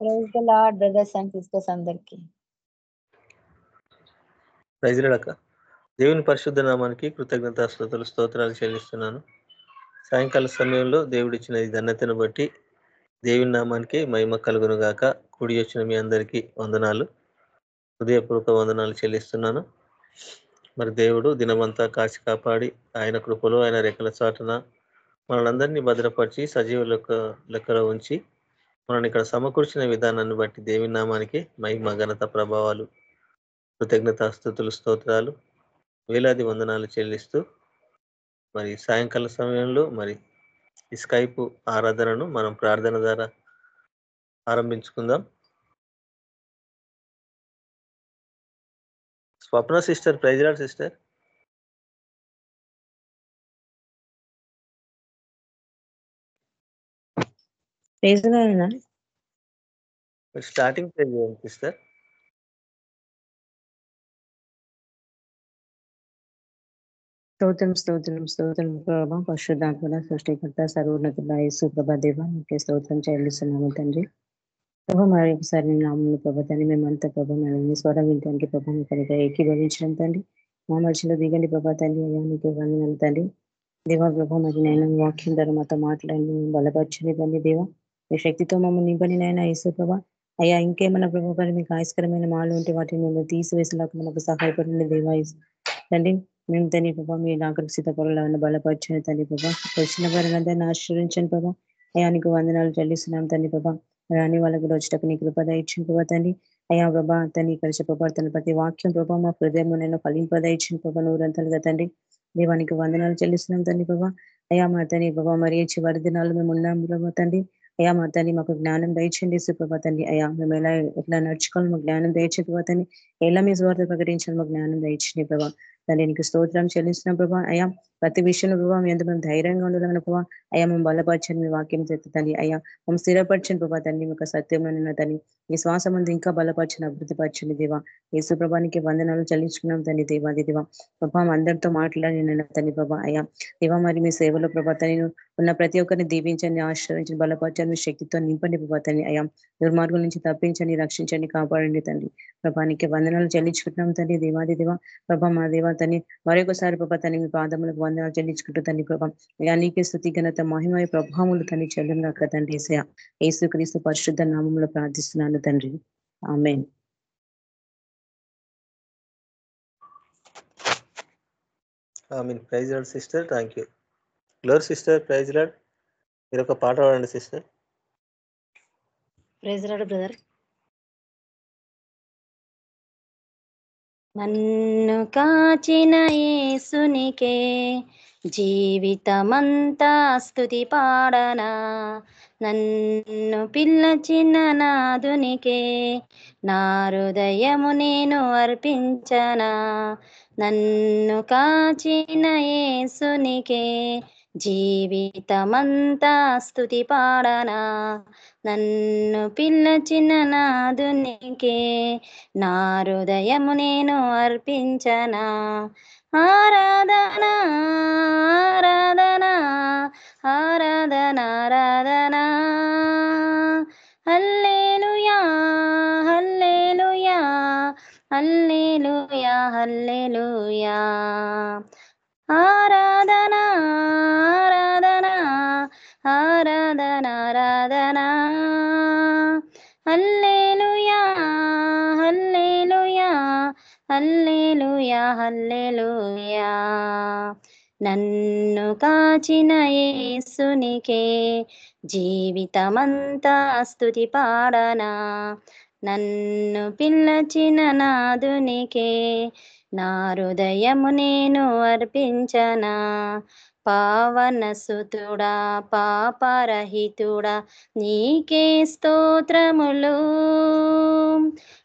Praise the lord brothers and sisters అందరికి. దేవుని పరిశుద్ధ నామానికి కృతజ్ఞత శ్రోతలు స్తోత్రాలు చెల్లిస్తున్నాను. సాయంకాల సమయంలో దేవుడిచ్చిన ఈ ధన్యతను బట్టి దేవుని నామానికి మహిమ కలుగును గాక కూడి వచ్చిన మీ అందరికీ వందనాలు. హృదయపూర్వక వందనాలు చెల్లిస్తున్నాను. మరి దేవుడు దినమంతా కాచి కాపాడి ఆయన కృపలో ఆయన రెక్కల చాటున మనలందరినీ భద్రపరిచి సజీవ లెక్క లెక్కలో ఉంచి మనం ఇక్కడ సమకూర్చిన విధానాన్ని బట్టి దేవి నామానికి మహిమ ఘనత ప్రభావాలు కృతజ్ఞత స్థుతులు స్తోత్రాలు వేలాది వందనాలు చెల్లిస్తూ మరి సాయంకాల సమయంలో మరి ఈ స్కైప్ ఆరాధనను మనం ప్రార్థన ద్వారా ఆరంభించుకుందాం. Swapna sister praise lord sister. Praise lord starting praise చేయండి సిస్టర్? స్తోత్రం స్తోత్రం స్తోత్రం. ప్రభా పరిశుద్ధాత్మల సృష్టికర్త సర్వోన్నతుల యేసు ప్రభా దేవ నీకే స్తోత్రం చెల్లిస్తున్నాము తండ్రి. ప్రభా మరి ఒకసారి నీ నామములు ప్రభా తండ్రి మేమంతా ప్రభా మేము స్వరం వినటానికి ప్రభా మీ కనుక ఏకీభవించడం తండ్రి. మా మధ్యలో దిగండి ప్రభా తండ్రి అయ్యా నీకే వందనాలు తండ్రి. దేవా ప్రభా మరి నేను వాక్యం ద్వారా మాతో మాట్లాడి బలపరచని తండ్రి దేవా. మీ శక్తితో మమ్మల్ని నింపని యేసు ప్రభా. అయ్యా ఇంకేమైనా ప్రభా మీకు ఆయస్కరమైన మాలు ఉంటే వాటిని మేము తీసివేసేలాగా మాకు సహాయపడండి దేవాయసు తండ్రి మేము తండ్రి ప్రభా మీ ఆకర్షిత పనులను బలపరచని తండ్రి ప్రభా. వచ్చిన వారిని ఆశ్రయించండి ప్రభా. అయ్యా నీకు వందనాలు చెల్లిస్తున్నాం తండ్రి ప్రభా. రాని వాళ్ళకి వచ్చేటప్పుడు నీ కృపద ఇచ్చిన ప్రభా తండ్రి. అయ్యా ప్రభా తని ఇక్కడ చెప్పబడుతున్న ప్రతి వాక్యం ప్రభా మా హృదయం నేను ఫలింపద ఇచ్చిన ప్రభా నూరంతలుగా తండ్రి. దేవానికి వందనాలు చెల్లిస్తున్నాం తండ్రి ప్రభా. అయ్యా మా తండ్రి ప్రభా మరి చివరి దినాలు మేము ఉన్నాం ప్రభా తండ్రి. అయ్యా మా తల్లి మాకు జ్ఞానం దయచండి. సుప్రభా తండ్రి అయ్యా మేము ఎలా ఎట్లా నడుచుకోవాలి మాకు జ్ఞానం దయచే ప్రభా ఎలా మీ స్వార్థ ప్రకటించాలి మాకు జ్ఞానం దయచండి ప్రభా తండ్రి నీకు స్తోత్రం చెల్లిస్తున్నాం ప్రభా. అయా ప్రతి విషయంలో ప్రభావ ఎంత మేము ధైర్యంగా ఉండాలని ప్రభావ అయ్యా మేము బలపరచండి మీ వాక్యం చెప్తుంది అయ్యా మేము స్థిరపరచండి ప్రభా తండ్రి మీకు సత్యంలో నిన్న తండ్రి. ఈ శ్వాస ముందు ఇంకా బలపరచని అభివృద్ధిపరచండి దేవా. యేసు ప్రభానికి వందనాలు చెల్లించుకున్నాం తండ్రి దేవాది దేవా. ప్రభా అందరితో మాట్లాడి నిన్న తండ్రి ప్రభా. అయ్యా దేవా మరి మీ సేవలో ప్రభా నేను ఉన్న ప్రతి ఒక్కరిని దీవించండి ఆశ్రయించండి బలపరచండి మీ శక్తితో నింపండి ప్రభా తండ్రి. అయ్యా దుర్మార్గుల నుంచి తప్పించండి రక్షించండి కాపాడండి తండ్రి. ప్రభానికి వందనాలు చెల్లించుకుంటున్నాం తండ్రి దేవాది దేవా. ప్రభా మా దేవా తని మరొకసారి ప్రభా తని మీ పాదములకు వందనాలు చెల్లించుకుంటూ తండ్రి ప్రభా అయ్యా నీకే స్థుతి ఘనత మహిమ ప్రభావములు తండ్రి చెల్లుగాక తండ్రి ఏసయ యేసు క్రీస్తు పరిశుద్ధ నామంలో ప్రార్థిస్తున్నాను తండ్రి. ఆమె mean praise lord sister thank you. Glory sister praise మీరు ఒక పాట పాడండి సిస్టర్. ప్రైజ్ రాడు బ్రదర్. నన్ను కాచిన యేసునికే జీవితమంతా స్థుతి పాడనా. నన్ను పిల్లచిన నాదునికే నా హృదయము నేను అర్పించనా. నన్ను కాచిన యేసునికే జీవితమంతా స్తుతి పాడనా నన్ను పిల్లచిన నాదునికే నా హృదయము నేను అర్పించనా? ఆరాధన ఆరాధన ఆరాధన ఆరాధన. హల్లేలుయా హల్లేలుయా హల్లేలుయా హల్లేలుయా. ఆరాధన ఆరాధన ఆరాధన ఆరాధన. హల్లేలుయా హల్లేలుయా హల్లేలుయా హల్లేలుయా. నన్ను కాచిన యేసునికే జీవితమంతా స్తుతి పాడనా. నన్ను పిల్లచిన నాదునికే నా హృదయము నేను అర్పించనా? పావన సుతుడా పాపరహితుడా నీకే స్తోత్రములు.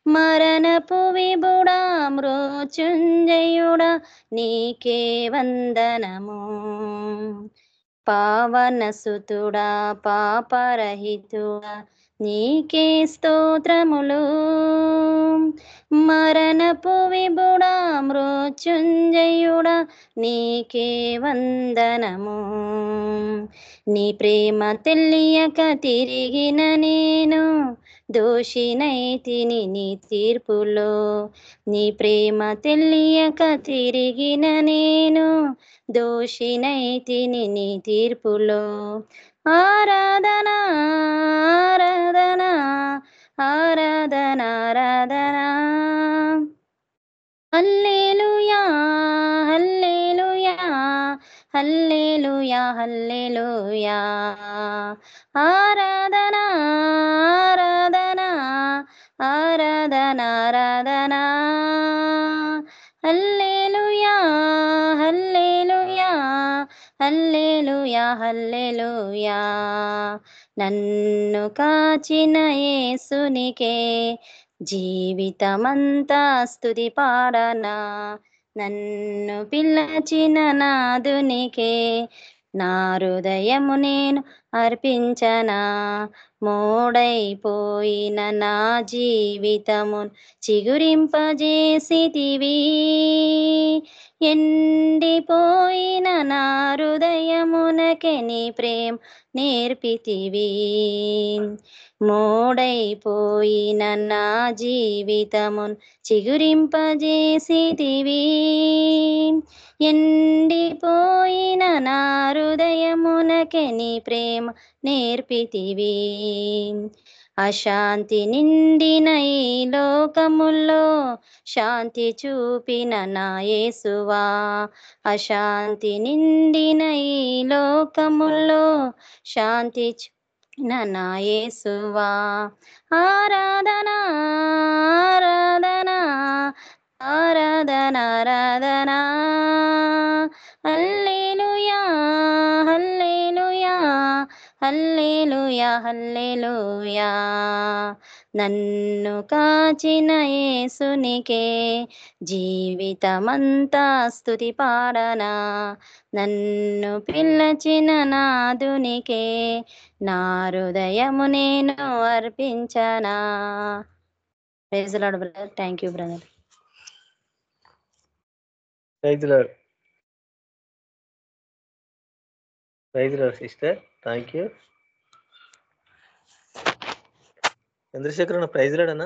మరణపు విభుడా మృత్యుంజయుడా నీకే వందనము. పావన సుతుడా పాపరహితుడా నీకే స్తోత్రములు. మరణపు విబుడా మృత్యుంజయుడా నీకే వందనము. నీ ప్రేమ తెలియక తిరిగిన నేను దోషినైతిని నీ తీర్పులో. నీ ప్రేమ తెలియక తిరిగిన నేను దోషినైతిని నీ తీర్పులో. ఆరాధన ఆరాధన ఆరాధన ఆరాధన. హల్లేలుయా హల్లేలుయా హల్లేలుయా హల్లేలుయా. ఆరాధన ఆరాధన ఆరాధన ఆరాధన. హల్లేలుయా హల్లేలుయా హల్లే హల్లెలూయా హల్లెలూయా. నన్ను కాచిన యేసునికే జీవితమంతా స్థుతి పాడనా. నన్ను పిల్లచిన నాదునికే నా హృదయము నేను అర్పించనా. మోడైపోయిన నా జీవితము చిగురింపజేసితివి. ఎండిపోయిన నా హృదయమునకే నీ ప్రేమ నేర్పితివి. మోడైపోయిన నా జీవితమున్ చిగురింపజేసితివి. ఎండిపోయిన నా హృదయమునకే నీ ప్రేమ నేర్పితివి. అశాంతి నిండిన ఈ లోకముల్లో శాంతి చూపిన నాయేసువా అశాంతి నిండిన ఈ లోకముల్లో శాంతి చూపిన నా యేసువా. ఆరాధన ఆరాధన ఆరాధన ఆరాధన. హల్లెలూయా. హల్లేలుయా హల్లేలుయా. నన్ను కాచిన యేసునికే జీవితమంతా స్థుతి పాడనా. నన్ను పిల్లచిన నాదునికే నా హృదయము నేను అర్పించనా. Praise the Lord brother thank you brother praise the Lord praise the Lord sister thank you Chandrasekhar అన్న ప్రైజ్ లాడ్ అన్న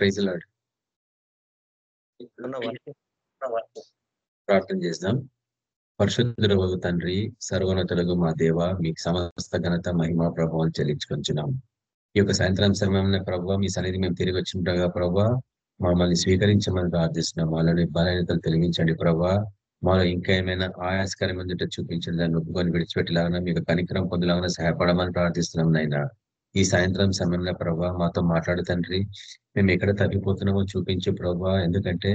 ప్రైజ్ లాడ్. ప్రార్థన చేద్దాం. పరిశుద్ధుల తండ్రి సర్వోన్నతులకు మా దేవ మీకు సమస్త ఘనత మహిమ ప్రభావం చెల్లించుకొంచున్నాం. ఈ యొక్క సాయంత్రం సమయంలో ప్రభావ మీ సన్నిధి మేము తిరిగి వచ్చిండగా ప్రభావ మమ్మల్ని స్వీకరించమని ప్రార్థిస్తున్నాం. మాలోని బలహీనతలు తొలగించండి ప్రభావ మాలో ఇంకా ఏమైనా ఆయాస్కరమైన చూపించండి దాన్ని ఒప్పుకొని విడిచిపెట్టేలాగా మీకు కనికరం పొందలాగా సహాయపడమని ప్రార్థిస్తున్నాం నాయన. ఈ సాయంత్రం సమయంలో ప్రభా మాతో మాట్లాడు తండ్రి. మేము ఎక్కడ తగ్గిపోతున్నామో చూపించు ప్రభా. ఎందుకంటే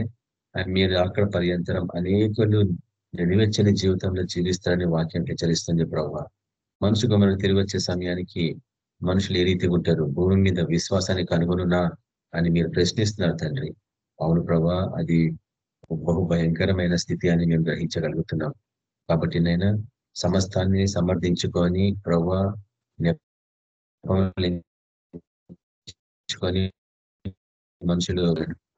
మీరు అక్కడ పర్యంతరం అనేకులు నిలువెచ్చని జీవితంలో జీవిస్తారని వాక్యం హెచ్చరిస్తుంది ప్రభా. మనుషుకు మనం తిరిగి వచ్చే సమయానికి మనుషులు ఏ రీతి ఉంటారు? భూమి మీద విశ్వాసాన్ని కనుగొనునా అని మీరు ప్రశ్నిస్తున్నారు తండ్రి. అవును ప్రభా అది బహు భయంకరమైన స్థితి అని మేము గ్రహించగలుగుతున్నాం. కాబట్టి నైనా సమస్తాన్ని సమర్థించుకొని ప్రభా మనుషులు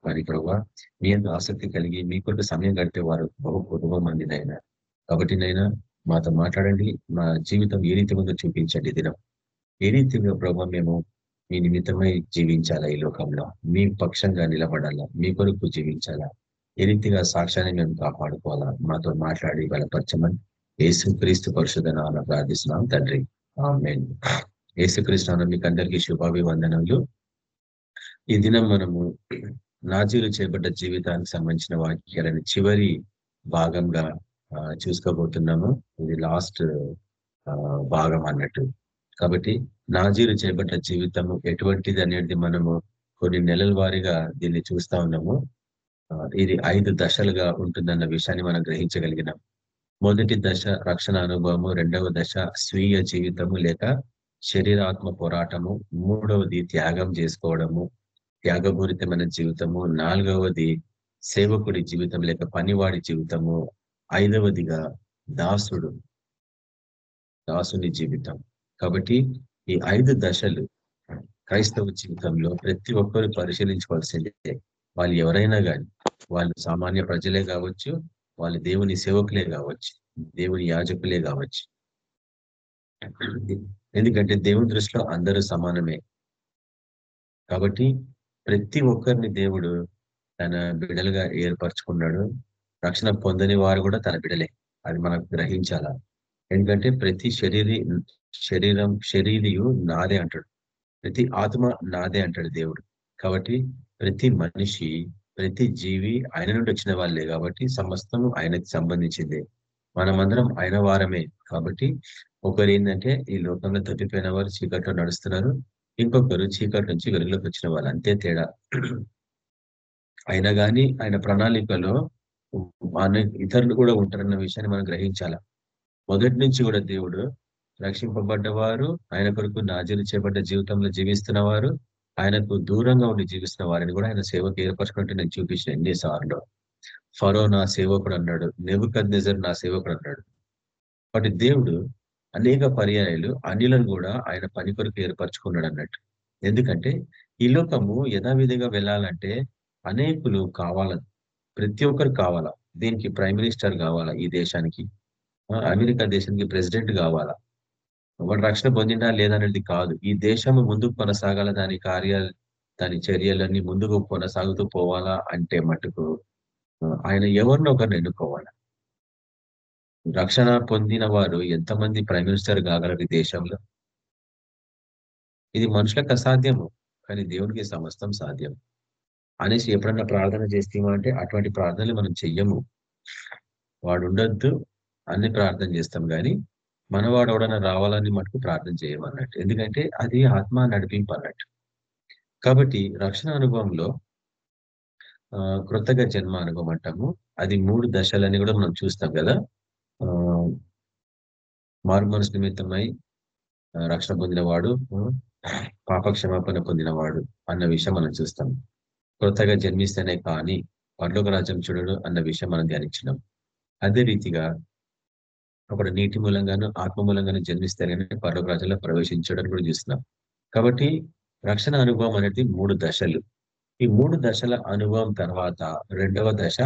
వారి ప్రభావ మీ అందు ఆసక్తి కలిగి మీ కొరకు సమయం గడిపే వారు బహు కుటుంబం మంది నైనా. కాబట్టి నైనా మాతో మాట్లాడండి మా జీవితం ఏ రీతి ఉందో చూపించండి దినం. ఏ రీతిగా ప్రభావ మేము మీ నిమిత్తమై జీవించాలా ఈ లోకంలో? మీ పక్షంగా నిలబడాలా? మీ కొరకు జీవించాలా? ఏ రీతిగా సాక్ష్యాన్ని మేము కాపాడుకోవాలా? మాతో మాట్లాడి బలపరచమని ఏసుక్రీస్తు పరిశుధనాలను ప్రార్థిస్తున్నాం తండ్రి. ఆమెన్. మీకు అందరికీ శుభాభివందనములు. ఈ దినం మనము నాజీలు చేపట్ట జీవితానికి సంబంధించిన వాక్యాలని చివరి భాగంగా చూసుకోబోతున్నాము. ఇది లాస్ట్ భాగం అన్నట్టు. కాబట్టి నాజీలు చేపట్ట జీవితము ఎటువంటిది అనేది మనము కొన్ని నెలల వారీగా దీన్ని చూస్తా ఉన్నాము. ఇది ఐదు దశలుగా ఉంటుందన్న విషయాన్ని మనం గ్రహించగలిగినాం. మొదటి దశ రక్షణ అనుభవము రెండవ దశ స్వీయ జీవితము లేక శరీరాత్మ పోరాటము మూడవది త్యాగం చేసుకోవడము త్యాగపూరితమైన జీవితము నాలుగవది సేవకుడి జీవితం లేక పనివాడి జీవితము ఐదవదిగా దాసుడు దాసుని జీవితం. కాబట్టి ఈ ఐదు దశలు క్రైస్తవ జీవితంలో ప్రతి ఒక్కరు పరిశీలించవలసిందే. వాళ్ళు ఎవరైనా కానీ వాళ్ళు సామాన్య ప్రజలే కావచ్చు వాళ్ళు దేవుని సేవకులే కావచ్చు దేవుని యాజకులే కావచ్చు. ఎందుకంటే దేవుని దృష్టిలో అందరూ సమానమే. కాబట్టి ప్రతి ఒక్కరిని దేవుడు తన బిడలుగా ఏర్పరచుకున్నాడు. రక్షణ పొందని వారు కూడా తన బిడలే. అది మనం గ్రహించాల? ఎందుకంటే ప్రతి శరీరి శరీరం శరీరియు నాదే అంటాడు. ప్రతి ఆత్మ నాదే అంటాడు దేవుడు. కాబట్టి ప్రతి మనిషి ప్రతి జీవి ఆయన నుండి వచ్చిన వాళ్ళే కాబట్టి సమస్తము ఆయనకి సంబంధించిందే. మనమందరం ఆయన వారమే కాబట్టి ఒకరు ఏంటంటే ఈ లోకంలో తప్పిపోయిన వారు చీకట్లో నడుస్తున్నారు. ఇంకొకరు చీకటి నుంచి వెలుగులోకి వచ్చిన వాళ్ళు. అంతే తేడా. అయినా కానీ ఆయన ప్రణాళికలో మన ఇతరులు కూడా ఉంటారన్న విషయాన్ని మనం గ్రహించాల? మొదటి నుంచి కూడా దేవుడు రక్షింపబడ్డవారు ఆయన కొరకు నాజీలు చేపడ్డ జీవితంలో జీవిస్తున్న వారు ఆయనకు దూరంగా ఉండి జీవిస్తున్న వారిని కూడా ఆయన సేవకు ఏర్పరచుకుంటే నేను చూపించిన ఎన్నిసార్లు ఫరో నా సేవకుడు అన్నాడు. నెబుకద్నెజర్ నా సేవకుడు అన్నాడు. వాటి దేవుడు అనేక పర్యాయాలు అన్యులను కూడా ఆయన పని కొరకు ఏర్పరచుకున్నాడు అన్నట్టు. ఎందుకంటే ఈ లోకము యథావిధిగా వెళ్ళాలంటే అనేకులు కావాలని ప్రతి ఒక్కరు కావాలా. దీనికి ప్రైమ్ మినిస్టర్ కావాలా ఈ దేశానికి? అమెరికా దేశానికి ప్రెసిడెంట్ కావాలా? వాడు రక్షణ పొందిందా లేదనేది కాదు. ఈ దేశము ముందుకు కొనసాగాల దాని కార్యాలు దాని చర్యలన్నీ ముందుకు కొనసాగుతూ పోవాలా అంటే మటుకు ఆయన ఎవరినో ఒకరిని ఎన్నుకోవాలా? రక్షణ పొందిన వారు ఎంతమంది ప్రైమ్ మినిస్టర్ కాగలరు ఈ దేశంలో? ఇది మనుషులకు అసాధ్యము కానీ దేవునికి సమస్తం సాధ్యం. అనేసి ఎప్పుడన్నా ప్రార్థన చేస్తామా అంటే అటువంటి ప్రార్థనలు మనం చెయ్యము. వాడు ఉండొద్దు అన్ని ప్రార్థన చేస్తాం కానీ మనవాడు ఎవడన్నా రావాలని మటుకు ప్రార్థన చేయమన్నట్టు. ఎందుకంటే అది ఆత్మ నడిపింపు అన్నట్టు కాబట్టి రక్షణ అనుభవంలో కృతజ్ఞ జన్మ అనుభవం అంటాము. అది మూడు దశలని కూడా మనం చూస్తాం కదా. మారు మనసు నిమిత్తమై రక్షణ పొందినవాడు పాపక్షమాపణ పొందినవాడు అన్న విషయం మనం చూస్తాం. కొత్తగా జన్మిస్తేనే కానీ పర్లోక రాజ్యం చూడడు అన్న విషయం మనం ధ్యానించినాం. అదే రీతిగా ఒకడు నీటి మూలంగాను ఆత్మ మూలంగాను జన్మిస్తేనే పర్లోక రాజ్యంలో ప్రవేశించడం కూడా చూస్తున్నాం. కాబట్టి రక్షణ అనుభవం అనేది మూడు దశలు. ఈ మూడు దశల అనుభవం తర్వాత రెండవ దశ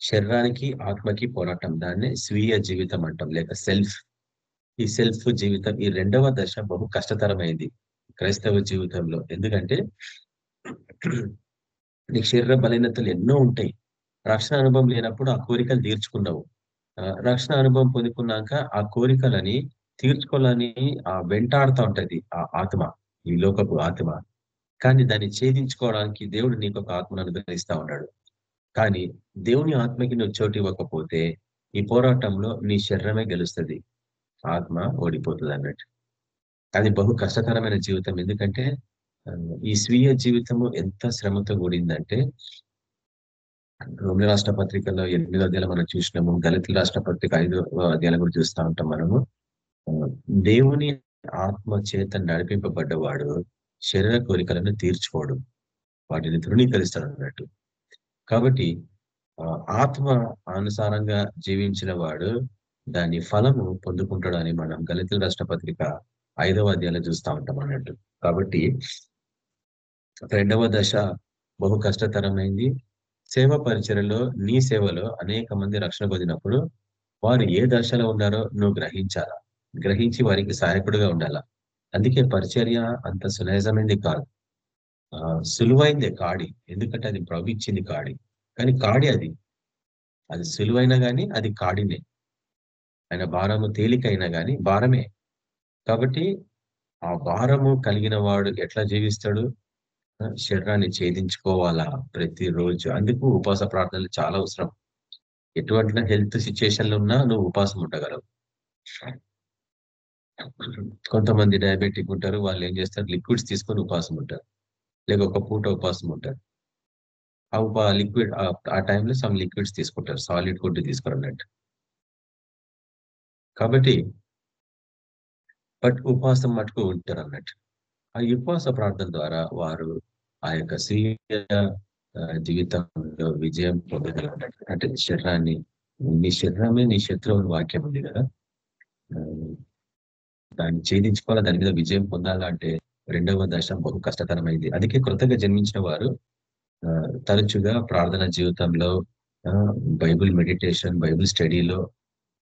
శరీరానికి ఆత్మకి పోరాటం. దాన్ని స్వీయ జీవితం అంటాం లేక సెల్ఫ్. ఈ సెల్ఫ్ జీవితం ఈ రెండవ దశ బహు కష్టతరమైంది క్రైస్తవ జీవితంలో. ఎందుకంటే నీకు శరీర బలహీనతలు ఎన్నో ఉంటాయి. రక్షణ అనుభవం లేనప్పుడు ఆ కోరికలు తీర్చుకున్నావు రక్షణ అనుభవం పొందుకున్నాక ఆ కోరికలని తీర్చుకోవాలని ఆ వెంటాడుతూ ఉంటది ఆ ఆత్మ ఈ లోకపు ఆత్మ. కానీ దాన్ని ఛేదించుకోవడానికి దేవుడు నీకు ఒక ఆత్మను అనుగ్రహిస్తా ఉన్నాడు. కానీ దేవుని ఆత్మకి నువ్వు చోటు ఇవ్వకపోతే ఈ పోరాటంలో నీ శరీరమే గెలుస్తుంది. ఆత్మ ఓడిపోతుంది అన్నట్టు. అది బహు కష్టతరమైన జీవితం. ఎందుకంటే ఈ స్వీయ జీవితము ఎంత శ్రమతో కూడిందంటే రోమి రాష్ట్ర పత్రికలో ఎనిమిదో అధ్యాయం మనం చూసినాము. దళితుల రాష్ట్ర పత్రిక ఐదో అధ్యాయం కూడా చూస్తూ ఉంటాం మనము. దేవుని ఆత్మ చేత నడిపింపబడ్డవాడు శరీర కోరికలను తీర్చుకోడు. వాటిని ధృవీకరిస్తాడు అన్నట్టు. కాబట్టి ఆత్మ అనుసారంగా జీవించిన వాడు దాని ఫలము పొందుకుంటాడని మనం దళితుల రాష్ట్ర పత్రిక ఐదవ అధ్యాయంలో చూస్తూ ఉంటాం అన్నట్టు. కాబట్టి రెండవ దశ బహు కష్టతరమైంది. సేవ పరిచయలో నీ సేవలో అనేక మంది రక్షణ పొందినప్పుడు వారు ఏ దశలో ఉన్నారో నువ్వు గ్రహించాలా? గ్రహించి వారికి సహాయకుడుగా ఉండాలా? అందుకే పరిచర్య అంత సులభమైంది కాదు. ఆ సులువైందే కాడి. ఎందుకంటే అది ప్రవహించింది కాడి. కానీ కాడి అది. అది సులువైనా కానీ అది కాడినే. ఆయన భారము తేలికైనా కానీ భారమే. కాబట్టి ఆ భారము కలిగిన వాడు ఎట్లా జీవిస్తాడు? శరీరాన్ని ఛేదించుకోవాలా ప్రతిరోజు? అందుకు ఉపాస ప్రార్థనలు చాలా అవసరం. ఎటువంటి హెల్త్ సిచ్యుయేషన్లు ఉన్నా నువ్వు ఉపాసం ఉండగలవు. కొంతమంది డయాబెటిక్ ఉంటారు వాళ్ళు ఏం చేస్తారు? లిక్విడ్స్ తీసుకొని ఉపాసం ఉంటారు. లేక ఒక పూట ఉపాసం ఉంటారు. ఆ ఉపా లిక్విడ్ ఆ టైంలో సమ్ లిక్విడ్స్ తీసుకుంటారు. సాలిడ్ ఫుడ్ తీసుకురన్నట్టు కాబట్టి బట్ ఉపవాసం మటుకు ఉంటారు అన్నట్టు ఆ ఉపవాస ప్రార్థన ద్వారా వారు ఆ యొక్క స్వీయ జీవితంలో విజయం పొందగలరు అంటే శరీరాన్ని నీ శరీరమే నీ శత్రువు వాక్యం ఉంది కదా. దాన్ని ఛేదించుకోవాలా? దాని మీద విజయం పొందాలంటే రెండవ దశ బహు కష్టతరమైంది. అందుకే కృతగా జన్మించిన వారు తరచుగా ప్రార్థన జీవితంలో బైబుల్ మెడిటేషన్ బైబుల్ స్టడీలో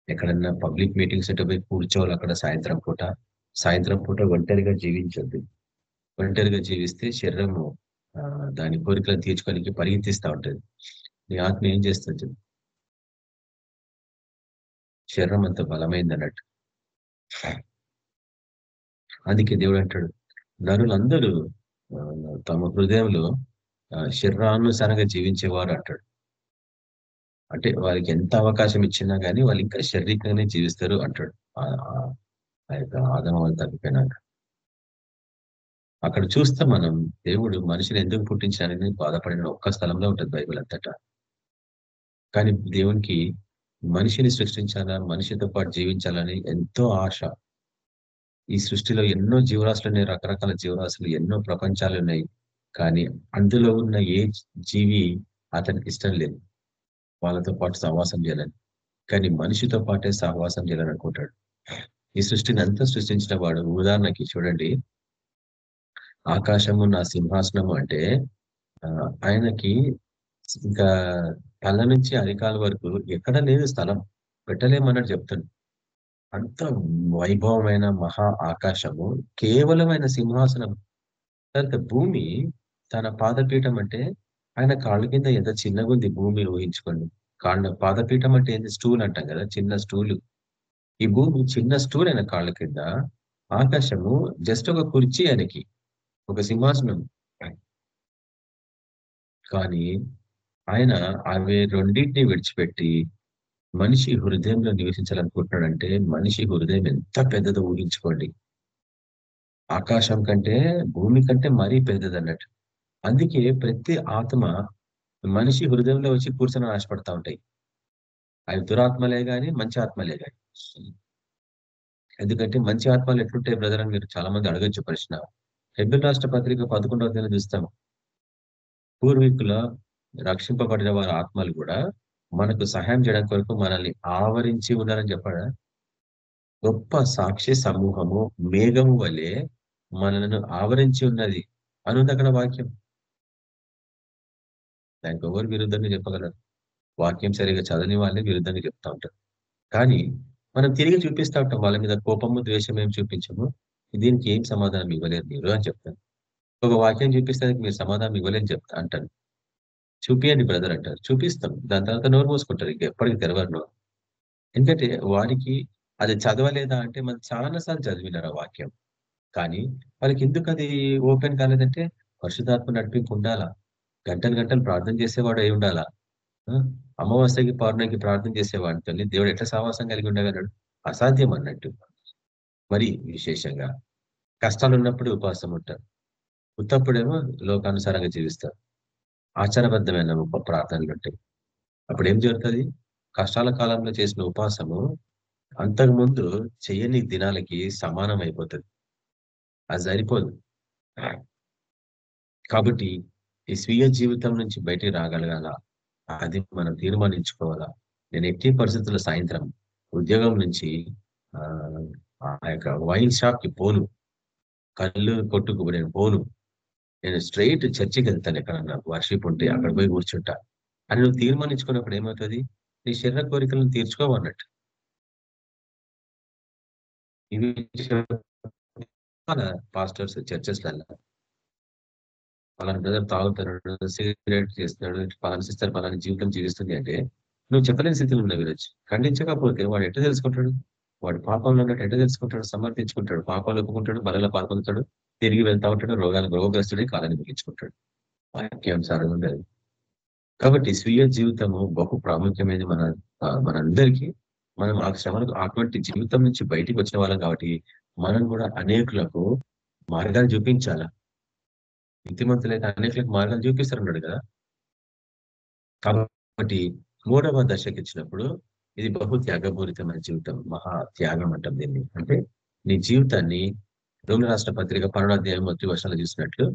ఎక్కడన్నా పబ్లిక్ మీటింగ్స్ అంటే పోయి కూర్చోవాలి అక్కడ సాయంత్రం పూట. సాయంత్రం పూట ఒంటరిగా జీవించొద్దు. ఒంటరిగా జీవిస్తే శరీరము దాని కోరికలను తీర్చుకోవడానికి పరిగెత్తిస్తూ ఉంటుంది. నీ ఆత్మ ఏం చేస్తుంది? శరీరం అంత బలమైంది అన్నట్టు. అందుకే దేవుడు అంటాడు నరులందరూ తమ హృదయంలో శరీరానుసారంగా జీవించేవారు అంటాడు. అంటే వారికి ఎంత అవకాశం ఇచ్చినా కానీ వాళ్ళు ఇంకా శారీరకంగానే జీవిస్తారు అంటాడు. ఆ- యొక్క ఆదమ వాళ్ళు తగ్గిపోయినాక అక్కడ చూస్తే మనం దేవుడు మనిషిని ఎందుకు పుట్టించాలని బాధపడిన ఒక్క స్థలంలో ఉంటుంది బైబిల్ అంతటా. కానీ దేవునికి మనిషిని సృష్టించాలా మనిషితో పాటు జీవించాలని ఎంతో ఆశ. ఈ సృష్టిలో ఎన్నో జీవరాశులు ఉన్నాయి రకరకాల జీవరాశులు ఎన్నో ప్రపంచాలు ఉన్నాయి. కానీ అందులో ఉన్న ఏ జీవి అతనికి ఇష్టం లేదు. వాళ్ళతో పాటు సహవాసం చేయాలని. కానీ మనిషితో పాటే సహవాసం చేయాలనుకుంటాడు ఈ సృష్టిని అంతా సృష్టించిన వాడు. ఉదాహరణకి చూడండి. ఆకాశము నా సింహాసనము అంటే ఆయనకి ఇంకా తల నుంచి అరికాల వరకు ఎక్కడ లేదు స్థలం. పెట్టలేమన్నట్టు చెప్తాను. అంత వైభవమైన మహా ఆకాశము కేవలమైన సింహాసనం తర్వాత భూమి తన పాదపీఠం అంటే ఆయన కాళ్ళ కింద ఎంత చిన్నగా ఉంది భూమి ఊహించుకోండి. కాళ్ళ పాదపీఠం అంటే ఏంది? స్టూల్ అంటాం కదా చిన్న స్టూలు. ఈ భూమి చిన్న స్టూల్ అయిన కాళ్ళ కింద ఆకాశము జస్ట్ ఒక కుర్చీ ఆయనకి ఒక సింహాసనం. కానీ ఆయన అవి రెండింటిని విడిచిపెట్టి మనిషి హృదయంలో నివసించాలనుకుంటున్నాడంటే మనిషి హృదయం ఎంత పెద్దదో ఊహించుకోండి. ఆకాశం కంటే భూమి కంటే మరీ పెద్దది అన్నట్టు అందుకే ప్రతి ఆత్మ మనిషి హృదయంలో వచ్చి కూర్చొని ఆశపడతా ఉంటాయి. అవి దురాత్మలే గాని మంచి ఆత్మలే గాని. ఎందుకంటే మంచి ఆత్మలు ఎట్లుంటాయి బ్రదర్ అని మీరు చాలా మంది అడగచ్చు ప్రశ్న. హెబిల్ రాష్ట్ర పత్రిక పదకొండవ తేదీ చూస్తాము. పూర్వీకుల రక్షింపబడిన వారి ఆత్మలు కూడా మనకు సహాయం చేయడం కొరకు మనల్ని ఆవరించి ఉన్నారని చెప్పాడా? గొప్ప సాక్షి సమూహము మేఘము వలె మనలను ఆవరించి ఉన్నది అనుంది అక్కడ వాక్యం. దానికి ఎవరు విరుద్ధంగా చెప్పగలరు? వాక్యం సరిగా చదవని వాళ్ళే విరుద్ధంగా చెప్తా ఉంటారు. కానీ మనం తిరిగి చూపిస్తా ఉంటాం. వాళ్ళ మీద కోపము ద్వేషం ఏం చూపించము. దీనికి ఏం సమాధానం ఇవ్వలేరు మీరు అని చెప్తాను ఒక వాక్యం చూపిస్తే మీరు సమాధానం ఇవ్వలేని చెప్తా అంటాను చూపియండి బ్రదర్ అంటారు చూపిస్తాం. దాని తర్వాత నోరు మూసుకుంటారు. ఇంక ఎప్పటికి తెరవరు. నోరు ఎందుకంటే వారికి అది చదవలేదా అంటే మనం చాలాసార్లు చదివినారు ఆ వాక్యం. కానీ వాళ్ళకి ఎందుకు అది ఓపెన్ కాలేదంటే పరిశుధాత్మ నడిపింపు ఉండాలా? గంటలు గంటలు ప్రార్థన చేసేవాడు అయి ఉండాలా? అమావాస్యకి పౌర్ణమికి ప్రార్థన చేసేవాడితో దేవుడు ఎట్లా సావాసం కలిగి ఉండగలడు? అసాధ్యం అన్నట్టు. మరి విశేషంగా కష్టాలు ఉన్నప్పుడు ఉపవాసం ఉంటారు. ఉత్తప్పుడేమో లోకానుసారంగా జీవిస్తారు. ఆచారబద్ధమైన ప్రార్థనలు ఉంటాయి. అప్పుడు ఏం జరుగుతుంది? కష్టాల కాలంలో చేసిన ఉపవాసము అంతకుముందు చేయని దినాలకి సమానం అయిపోతుంది అది సరిపోదు. కాబట్టి ఈ స్వీయ జీవితం నుంచి బయటికి రాగలగాల అది మనం తీర్మానించుకోవాలా? నేను ఎట్టి పరిస్థితుల్లో సాయంత్రం ఉద్యోగం నుంచి ఆ ఆ యొక్క వైన్ షాప్కి పోను. కళ్ళు కొట్టుకు నేను పోను. నేను స్ట్రైట్ చర్చికి వెళ్తాను ఎక్కడన్నా వర్షిప్ ఉంటే అక్కడ పోయి కూర్చుంటా. అని నువ్వు తీర్మానించుకున్నప్పుడు ఏమవుతుంది? నీ శరీర కోరికలను తీర్చుకోవన్నట్టు ఇవి పాస్టర్స్ చర్చెస్లలో పలానా బ్రదర్ తాగుతున్నాడు సిగరెట్ చేస్తున్నాడు పలానా సిస్టర్ పలానా జీవితం జీవిస్తుంది అంటే నువ్వు చెప్పలేని స్థితిలో ఉన్నావు ఈరోజు. ఖండించకపోతే వాడు ఎట్లా తెలుసుకుంటాడు? వాడు పాపంలో ఉన్నట్టు ఎట్లా తెలుసుకుంటాడు? సమర్పించుకుంటాడు పాపాలు ఒప్పుకుంటాడు బలలో పాల్పొందుతాడు తిరిగి వెళ్తా ఉంటాడు రోగాలు రోగగ్రస్తుడే కాలాన్ని ముగించుకుంటాడు. వాక్యానుసారంగా ఉండదు కాబట్టి స్వీయ జీవితము బహు ప్రాముఖ్యమైనది మన మనందరికీ. మనం ఆ శ్రమలకు అటువంటి జీవితం నుంచి బయటికి వచ్చిన వాళ్ళం కాబట్టి మనం కూడా అనేకులకు మార్గాలు చూపించాలా? నీతిమంతులైతే అనేకలకు మార్గం చూపిస్తారన్నాడు కదా. కాబట్టి మూడవ దశకి ఇచ్చినప్పుడు ఇది బహు త్యాగపూరితమైన జీవితం మహా త్యాగం అంటాం దీన్ని. అంటే నీ జీవితాన్ని రోమి రాష్ట్ర పత్రిక పరుణాధ్యాయం మొదటి వర్షాలు చూసినట్లు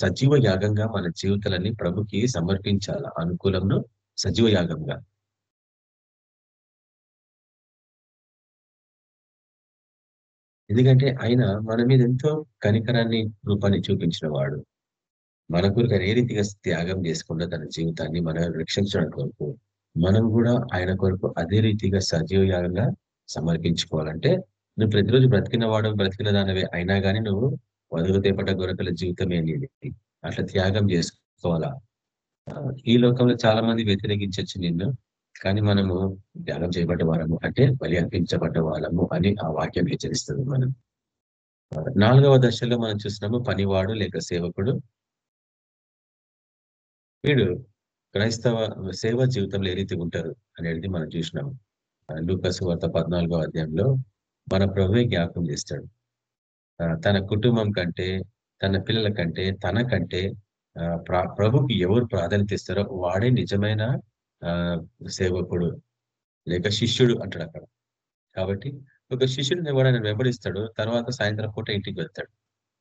సజీవ యాగంగా మన జీవితాలన్నీ ప్రభుకి సమర్పించాల అనుకూలంను సజీవ యాగంగా. ఎందుకంటే ఆయన మన మీద ఎంతో కనికరాన్ని రూపాన్ని చూపించిన వాడు. మన కొరకు ఏ రీతిగా త్యాగం చేసుకుండా తన జీవితాన్ని మనం రక్షించడం కొరకు మనం కూడా ఆయన కొరకు అదే రీతిగా సజీవయాగంగా సమర్పించుకోవాలంటే నువ్వు ప్రతిరోజు బ్రతికిన వాడు బ్రతికిన దానివే అయినా కానీ నువ్వు వదులుతేపట గొరకల జీవితమే నీది. అట్లా త్యాగం చేసుకోవాలా? ఈ లోకంలో చాలా మంది వ్యతిరేకించవచ్చు నిన్ను. కానీ మనము ధ్యానం చేయబడ్డ వారము అంటే బలి అర్పించబడ్డ వాళ్ళము అని ఆ వాక్యం హెచ్చరిస్తుంది మనం. నాలుగవ దశలో మనం చూసినాము పనివాడు లేక సేవకుడు. వీడు క్రైస్తవ సేవ జీవితంలో ఏ రీతి ఉంటారు అనేది మనం చూసినాము. లూకస్ వార్త పద్నాలుగో అధ్యాయంలో మన ప్రభువే జ్ఞాపకం చేస్తాడు. తన కుటుంబం కంటే తన పిల్లల కంటే తన కంటే ప్ర- ప్రభుకి ఎవరు ప్రాధాన్యత ఇస్తారో వాడే నిజమైన సేవకుడు లేక శిష్యుడు అంటాడు అక్కడ. కాబట్టి ఒక శిష్యుడిని ఎవడైనా వెంబడిస్తాడు తర్వాత సాయంత్రం పూట ఇంటికి వెళ్తాడు.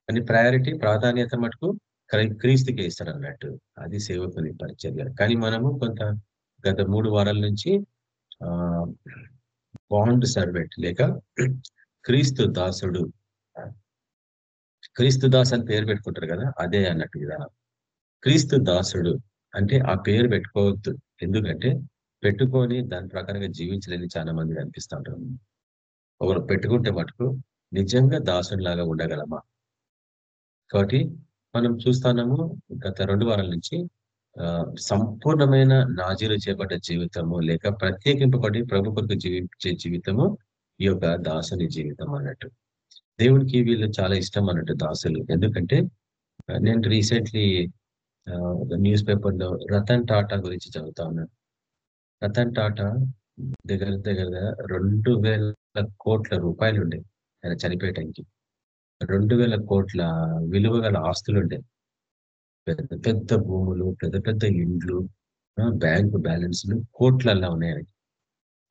కానీ ప్రయారిటీ ప్రాధాన్యత మటుకు క్రీస్తుకి ఇస్తాడు అన్నట్టు అది సేవకుని పరిచర్య. కానీ మనము కొంత గత మూడు వారాల నుంచి ఆ బాండ్ సర్వెంట్ లేక క్రీస్తు దాసుడు. క్రీస్తు దాస్ అని పేరు పెట్టుకుంటారు కదా అదే అన్నట్టు విధానం. క్రీస్తు దాసుడు. అంటే ఆ పేరు పెట్టుకోవద్దు. ఎందుకంటే పెట్టుకొని దాని ప్రకారంగా జీవించలేని చాలా మంది కనిపిస్తుంటారు ఒకరు పెట్టుకుంటే మటుకు నిజంగా దాసునిలాగా ఉండగలమా? కాబట్టి మనం చూస్తున్నాము గత రెండు వారాల నుంచి సంపూర్ణమైన నాజీలు చేపట్ట జీవితము లేక ప్రత్యేకింపబడి ప్రభు కొరకు జీవించే జీవితము ఈ యొక్క దాసుని జీవితం అన్నట్టు. దేవునికి వీళ్ళు చాలా ఇష్టం అన్నట్టు దాసులు. ఎందుకంటే నేను రీసెంట్లీ న్యూస్ పేపర్లో రతన్ టాటా గురించి చదువుతా ఉన్నాను. రతన్ టాటా దగ్గర దగ్గర రెండు వేల కోట్ల రూపాయలు ఉండే. ఆయన చనిపోయటానికి రెండు వేల కోట్ల విలువ గల ఆస్తులు ఉండే. పెద్ద పెద్ద భూములు పెద్ద పెద్ద ఇండ్లు బ్యాంకు బ్యాలెన్స్లు కోట్లల్లా ఉన్నాయి ఆయనకి.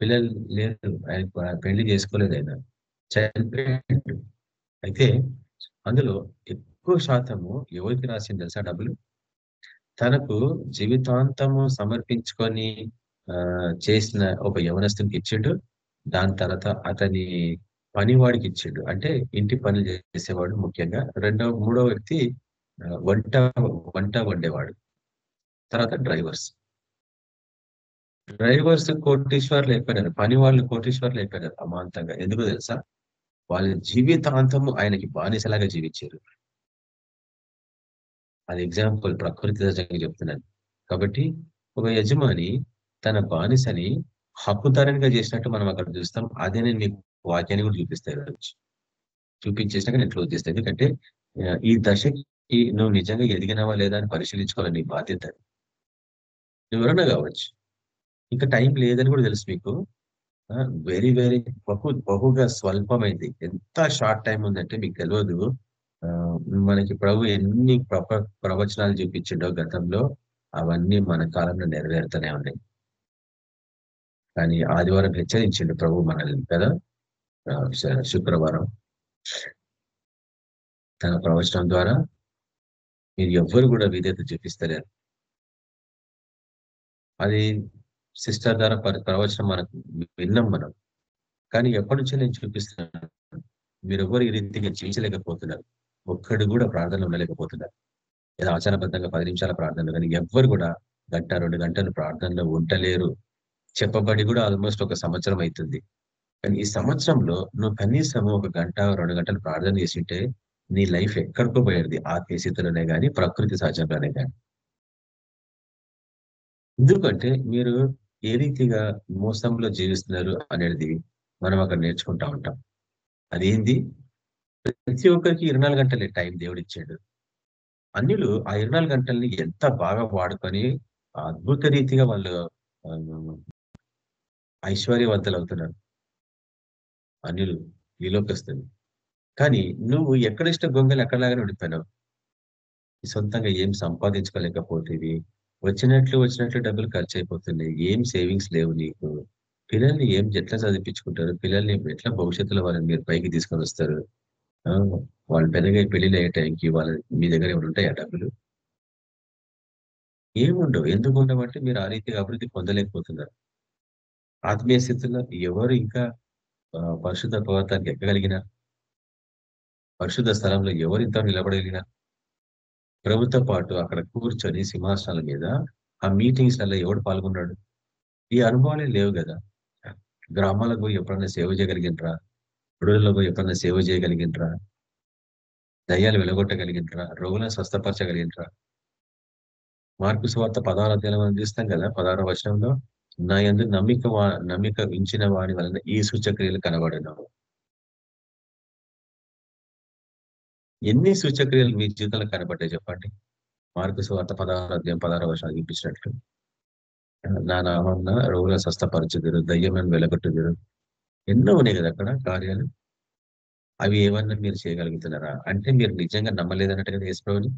పిల్లలు లేరు. ఆయన పెళ్ళి చేసుకోలేదు ఆయన. చనిపోయాడు. అయితే అందులో ఎక్కువ శాతము ఎవరికి రాసింది తెలుసా డబ్బులు? తనకు జీవితాంతము సమర్పించుకొని ఆ చేసిన ఒక యవనస్తునికి ఇచ్చిండు. దాని తర్వాత అతని పనివాడికి ఇచ్చిండు. అంటే ఇంటి పనులు చేసేవాడు ముఖ్యంగా. రెండవ మూడవ వ్యక్తి వంట వంట వండేవాడు. తర్వాత డ్రైవర్స్. డ్రైవర్స్ కోటీశ్వర్లు అయిపోయినారు. పని వాళ్ళు కోటీశ్వర్లు అయిపోయినారు అమాంతంగా. ఎందుకు తెలుసా? వాళ్ళ జీవితాంతము ఆయనకి బానిసలాగా జీవించారు. అది ఎగ్జాంపుల్ ప్రకృతి సహజంగా చెప్తున్నాను. కాబట్టి ఒక యజమాని తన బానిసని హక్కుదారునిగా చేసినట్టు మనం అక్కడ చూస్తాం. అదే నేను మీకు వాక్యాన్ని కూడా చూపిస్తాను ఈరోజు. చూపించేసినాక నేను క్లోజ్ చేస్తాను. ఎందుకంటే ఈ దశకి నువ్వు నిజంగా ఎదిగినావా లేదా అని పరిశీలించుకోవాలని నీ బాధ్యత నువ్వు కావచ్చు. ఇంకా టైం లేదని కూడా తెలుసు మీకు. వెరీ వెరీ బహు బహుగా స్వల్పమైంది. ఎంత షార్ట్ టైం ఉందంటే మీకు తెలియదు మనకి ప్రభు ఎన్ని ప్రప ప్రవచనాలు చూపించిండో గతంలో అవన్నీ మన కాలంలో నెరవేరుతూనే ఉన్నాయి. కానీ ఆదివారం హెచ్చరించిండు ప్రభు మనల్ని కదా? శుక్రవారం. తన ప్రవచనం ద్వారా మీరు ఎవ్వరు కూడా విధేత చూపిస్తలేరు. అది సిస్టర్ ద్వారా ప్రవచనం మనకు విన్నాం మనం. కానీ ఎప్పటి నుంచో నేను చూపిస్తున్నాను. మీరు ఎవ్వరు ఈ రీతిగా జీవించలేకపోతున్నారు ఒక్కడు కూడా ప్రార్థనలో ఉండలేకపోతున్నారు. ఏదో ఆచారబద్ధంగా పది నిమిషాల ప్రార్థనలు కానీ ఎవ్వరు కూడా గంట రెండు గంటలు ప్రార్థనలో ఉండలేరు. చెప్పబడి కూడా ఆల్మోస్ట్ ఒక సంవత్సరం అవుతుంది కానీ ఈ సంవత్సరంలో నువ్వు కనీసం ఒక గంట రెండు గంటలు ప్రార్థన చేసింటే నీ లైఫ్ ఎక్కడికో పోయేది. ఆత్మీయ స్థితిలోనే కానీ ప్రకృతి సహజంగానే కానీ ఎందుకంటే మీరు ఏ రీతిగా మోసంలో జీవిస్తున్నారు అనేది మనం అక్కడ నేర్చుకుంటా ఉంటాం. అదేంది? ప్రతి ఒక్కరికి ఇరవై నాలుగు గంటలే టైం దేవుడు ఇచ్చాడు అన్యులు ఆ ఇరవై నాలుగు గంటల్ని ఎంత బాగా వాడుకొని అద్భుత రీతిగా వాళ్ళు ఐశ్వర్యవంతులు అవుతున్నారు అన్యులు విలోకిస్తుంది కానీ నువ్వు ఎక్కడిష్ట గొంగలు ఎక్కడలాగానే ఉండిపోయినావు. సొంతంగా ఏం సంపాదించుకోలేకపోతేవి వచ్చినట్లు వచ్చినట్లు డబ్బులు ఖర్చు అయిపోతున్నాయి ఏం సేవింగ్స్ లేవు నీకు. పిల్లల్ని ఏం ఎట్లా చదివించుకుంటారు? పిల్లల్ని ఎట్లా భవిష్యత్తులో వాళ్ళని మీరు పైకి తీసుకొని వస్తారు? వాళ్ళు పెద్దగా పెళ్ళిళ్ళు అయ్యే టైంకి వాళ్ళ మీ దగ్గర ఏమైనా ఉంటాయా డబ్బులు? ఏముండవు ఎందుకు ఉండవంటే మీరు ఆ రీతిగా అభివృద్ధి పొందలేకపోతున్నారు. ఆత్మీయ స్థితిలో ఎవరు ఇంకా పరిశుద్ధ పర్వతానికి ఎక్కగలిగిన పరిశుద్ధ స్థలంలో ఎవరు ఇంత నిలబడగలిగిన ప్రభుత్వ పాటు అక్కడ కూర్చొని సింహాసనాల మీద ఆ మీటింగ్స్లలో ఎవడు పాల్గొన్నాడు? ఈ అనుభవాలే లేవు కదా. గ్రామాలకు ఎప్పుడైనా ఎప్పుడన్నా సేవ చేయగలిగినరా? గుడులలో పోయి ఎప్పుడన్నా సేవ చేయగలిగినరా దయ్యాలు వెలగొట్టగలిగినరా రోగులను స్వస్థపరచగలిగినరా మార్పు స్వార్థ పదహారు అధ్యాయం మనం చూస్తాం కదా పదహారు వచనంలో నా ఎందు నమ్మిక వా- నమ్మిక ఉంచిన వాడి వలన ఈ సూచక్రియలు కనబడినావు ఎన్ని సూచక్రియలు మీ జీవితంలో కనబడ్డాయి చెప్పండి? మార్పు స్వార్థ పదహారు అధ్యాయం పదహారు వర్షాలు చూపించినట్లు నా నామన్న రోగుల స్వస్థపరచుదురు దయ్యమని వెలగొట్టుదురు ఎన్నో ఉన్నాయి కదా అక్కడ కార్యాలు? అవి ఏమన్నా మీరు చేయగలుగుతున్నారా? అంటే మీరు నిజంగా నమ్మలేదన్నట్టు కదా యేసుప్రభుని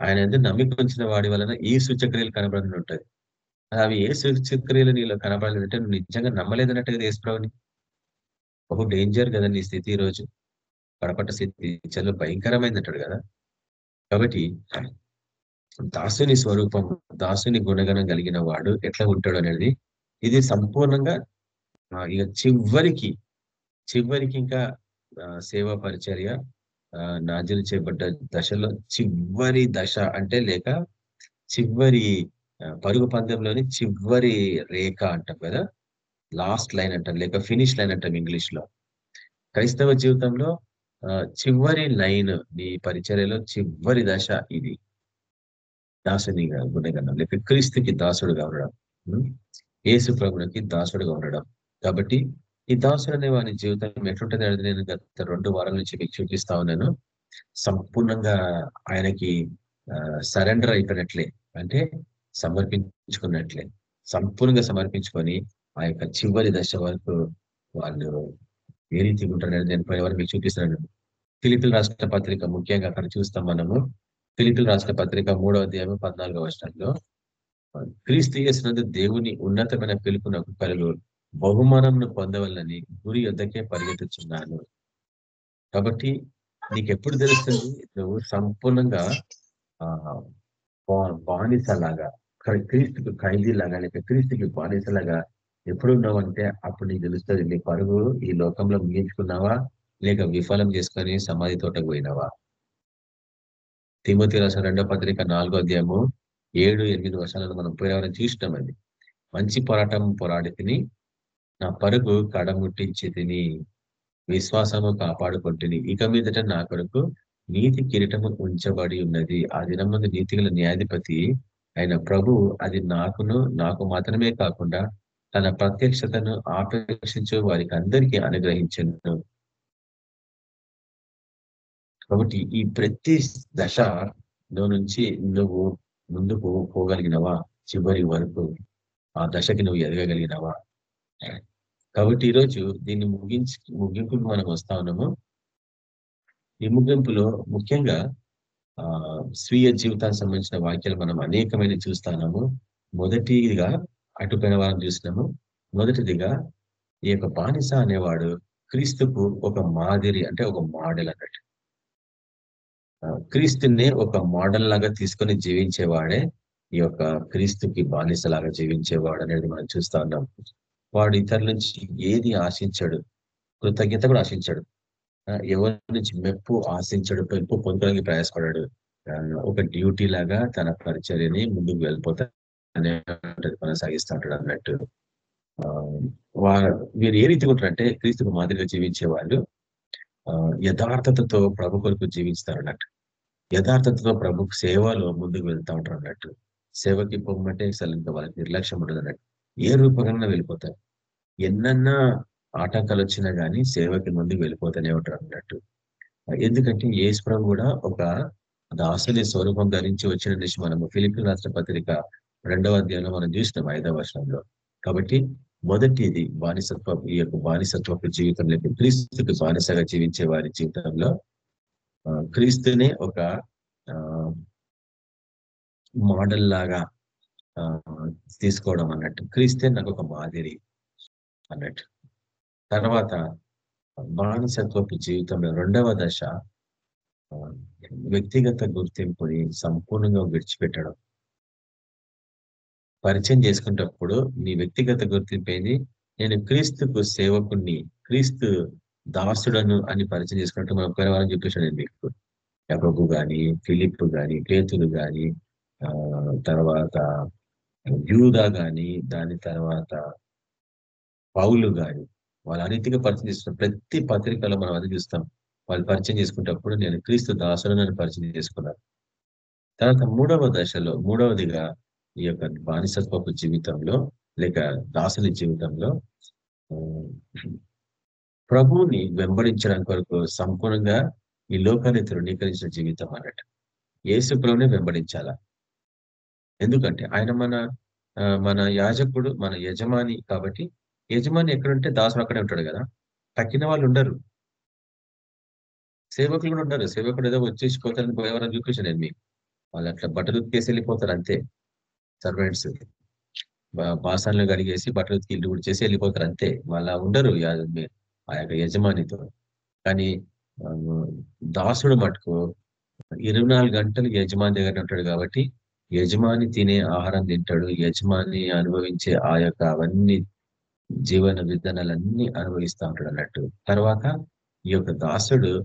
ఆయన ఎందుకు నమ్మిక ఉంచిన వాడి వలన ఈ సూచక్రియలు కనబడని ఉంటుంది. అవి ఏ సూచక్రియలు నీలో కనబడలేదంటే నువ్వు నిజంగా నమ్మలేదన్నట్టు కదా యేసుప్రభుని ఒక డేంజర్ కదా నీ స్థితి ఈరోజు రోజు. పడపట్ట స్థితి చాలా భయంకరమైంది అంటాడు కదా. కాబట్టి దాసుని స్వరూపం దాసుని గుణగణం కలిగిన వాడు ఎట్లా ఉంటాడు అనేది ఇది సంపూర్ణంగా ఇక చివరికి చివరికి ఇంకా సేవా పరిచర్య నాజులు చేయబడ్డ దశలో చివరి దశ అంటే లేక చివరి పరుగు పందెంలోని చివరి రేఖ అంటాం కదా లాస్ట్ లైన్ అంటాం లేక ఫినిష్ లైన్ అంటాం ఇంగ్లీష్లో క్రైస్తవ జీవితంలో ఆ, చివరి లైన్ నీ పరిచర్యలో చివరి దశ ఇది. దాసుని గుణగణం లేక క్రీస్తుకి దాసుడుగా ఉండడం ఏసు యేసు ప్రభునికి దాసుడుగా ఉండడం. కాబట్టి ఈ దాసుడు అనే వాని జీవితం ఎట్లుంటుంది అనేది నేను గత రెండు వారాల నుంచి మీకు చూపిస్తా ఉన్నాను. సంపూర్ణంగా ఆయనకి సరెండర్ అయిపోయినట్లే. అంటే సమర్పించుకున్నట్లే. సంపూర్ణంగా సమర్పించుకొని ఆ యొక్క చివరి దశ వరకు వాళ్ళు ఏ రీతిగా ఉంటారు నేను పై వరకు మీకు చూపిస్తున్నాను. ఫిలిపిల్ రాష్ట్ర పత్రిక ముఖ్యంగా అక్కడ చూస్తాం మనము. ఫిలిపిల్ రాష్ట్ర పత్రిక మూడవ అధ్యాయం పద్నాలుగవ వర్షంలో క్రీస్తు చేసినందు దేవుని ఉన్నతమైన పిలుపునకు కలుగు. బహుమానంను పొందవలని గురి యొద్దకే పరిగెత్తుచున్నాను. కాబట్టి నీకు ఎప్పుడు తెలుస్తుంది? నువ్వు సంపూర్ణంగా ఆ బానిసలాగా క్రీస్తుకు ఖైదీలాగా లేక క్రీస్తుకి బానిసలాగా ఎప్పుడు ఉన్నావంటే అప్పుడు నీకు తెలుస్తుంది. నీ పరుగు ఈ లోకంలో ముగించుకున్నావా? లేక విఫలం చేసుకొని సమాధి తోటకు పోయినావా? తిమ్మతి రాసిన రెండో పత్రిక నాలుగో అధ్యాయము ఏడు ఎనిమిది వర్షాలను మనం పోయిన చూసినామండి. మంచి పోరాటం పోరాడి తిని నా పరుగు కడముట్టించి తిని విశ్వాసము కాపాడుకుంటుని. ఇక మీదట నా కొరకు నీతి కిరీటము ఉంచబడి ఉన్నది. ఆ దినం నీతిగల న్యాయాధిపతి అయిన ప్రభు అది నాకును నాకు మాత్రమే కాకుండా తన ప్రత్యక్షతను ఆపేక్షించే వారికి అందరికీ అనుగ్రహించను. కాబట్టి ఈ ప్రతి దశలో నుంచి నువ్వు ముందుకు పోగలిగినవా? చివరి వరకు ఆ దశకి నువ్వు ఎదగగలిగినవా? కాబట్టి ఈరోజు దీన్ని ముగించి ముగింపుకు మనం వస్తా ఉన్నాము. ఈ ముగింపులో ముఖ్యంగా ఆ స్వీయ జీవితానికి సంబంధించిన వాక్యాలు మనం అనేకమైన చూస్తున్నాము మొదటిగా అటుపైన వారం చూసినాము. మొదటిదిగా ఈ యొక్క బానిస అనేవాడు క్రీస్తుకు ఒక మాదిరి అంటే ఒక మోడల్ అన్నట్టు. క్రీస్తునే ఒక మోడల్ లాగా తీసుకొని జీవించేవాడే ఈ యొక్క క్రీస్తుకి బానిసలాగా జీవించేవాడు అనేది మనం చూస్తా ఉన్నాం. వాడు ఇతరుల నుంచి ఏది ఆశించాడు కృతజ్ఞత కూడా ఆశించాడు. ఎవరి నుంచి మెప్పు ఆశించాడు మెప్పు పొందడానికి ప్రయాసపడాడు. ఒక డ్యూటీ లాగా తన పరిచర్యని ముందుకు వెళ్ళిపోతా అనే కొనసాగిస్తూ ఉంటాడు అన్నట్టు. ఆ, వీరు ఏ రీతి ఉంటారంటే క్రీస్తుకు మాదిరిగా జీవించే వాళ్ళు ఆ, యథార్థతతో ప్రభు కొరకు జీవిస్తారు అన్నట్టు. యథార్థతతో ప్రభు సేవలో ముందుకు వెళ్తా ఉంటారు అన్నట్టు. సేవకి పొమ్మంటే అసలు ఇంకా వాళ్ళకి నిర్లక్ష్యం ఉండదు అన్నట్టు. ఏ రూపకంగా వెళ్ళిపోతారు ఎన్నన్నా ఆటంకాలు వచ్చినా గానీ సేవకి ముందు వెళ్ళిపోతూనే ఉంటారు అన్నట్టు. ఎందుకంటే యేసు కూడా ఒక దాసుని స్వరూపం ధరించి వచ్చిన నుంచి మనము ఫిలిపిన్ రాష్ట్ర పత్రిక రెండవ అధ్యాయంలో మనం చూసినాం ఐదవ వర్షంలో కాబట్టి మొదటిది బానిసత్వ ఈ యొక్క బానిసత్వపు జీవితం లేక క్రీస్తుకి బానిసగా జీవించే వారి జీవితంలో ఆ, క్రీస్తునే ఒక మోడల్ లాగా తీసుకోవడం అన్నట్టు. క్రీస్తే నాకు ఒక మాదిరి అన్నట్టు. తర్వాత బానిసత్వపు జీవితంలో రెండవ దశ వ్యక్తిగత గుర్తింపుని సంపూర్ణంగా విడిచిపెట్టడం. పరిచయం చేసుకునేటప్పుడు నీ వ్యక్తిగత గుర్తింపు ఏంది? నేను క్రీస్తుకు సేవకుణ్ణి క్రీస్తు దాసుడను అని పరిచయం చేసుకున్నట్టు మనం ఒకరి వారం చూపించాను మీకు. యాకోబు కానీ ఫిలిప్ కానీ పేతులు కానీ తర్వాత యూదా గాని దాని తర్వాత పౌలు గాని వాళ్ళు అనీతిగా పరిచయం చేస్తున్న ప్రతి పత్రికలో మనం అది చూస్తాం. వాళ్ళు పరిచయం చేసుకునేటప్పుడు నేను క్రీస్తు దాసులను నేను పరిచయం చేసుకున్నాను. తర్వాత మూడవ దశలో మూడవదిగా ఈ యొక్క బానిసత్వపు జీవితంలో లేక దాసుని జీవితంలో ప్రభువుని వెంబడించడానికి కొరకు సంపూర్ణంగా ఈ లోకాన్ని తృణీకరించిన జీవితం అన్నట్టు. ఏసు ప్రభుని వెంబడించాలా? ఎందుకంటే ఆయన మన మన యాజకుడు మన యజమాని కాబట్టి యజమాని ఎక్కడుంటే దాసుడు అక్కడే ఉంటాడు కదా. తక్కిన వాళ్ళు ఉండరు. సేవకులు కూడా ఉండరు. సేవకుడు ఏదో వచ్చేసి పోతారని పోయేవారని చూపించాను నేను మీకు వాళ్ళు అట్లా బట్టలు ఉతికేసి వెళ్ళిపోతారు అంతే. సర్వెంట్స్ బాసాన్లు కడిగేసి బట్టలు ఉతికి ఇల్లు చేసి వెళ్ళిపోతారు అంతే. వాళ్ళ ఉండరు ఆ యొక్క యజమానితో. కానీ దాసుడు మటుకు ఇరవై నాలుగు గంటలు యజమాని దగ్గర ఉంటాడు కాబట్టి యజమాని తినే ఆహారం తింటాడు. యజమాని అనుభవించే ఆ యొక్క అవన్నీ జీవన విధానాలన్నీ అనుభవిస్తూ ఉంటాడు అన్నట్టు. తర్వాత ఈ యొక్క దాసుడు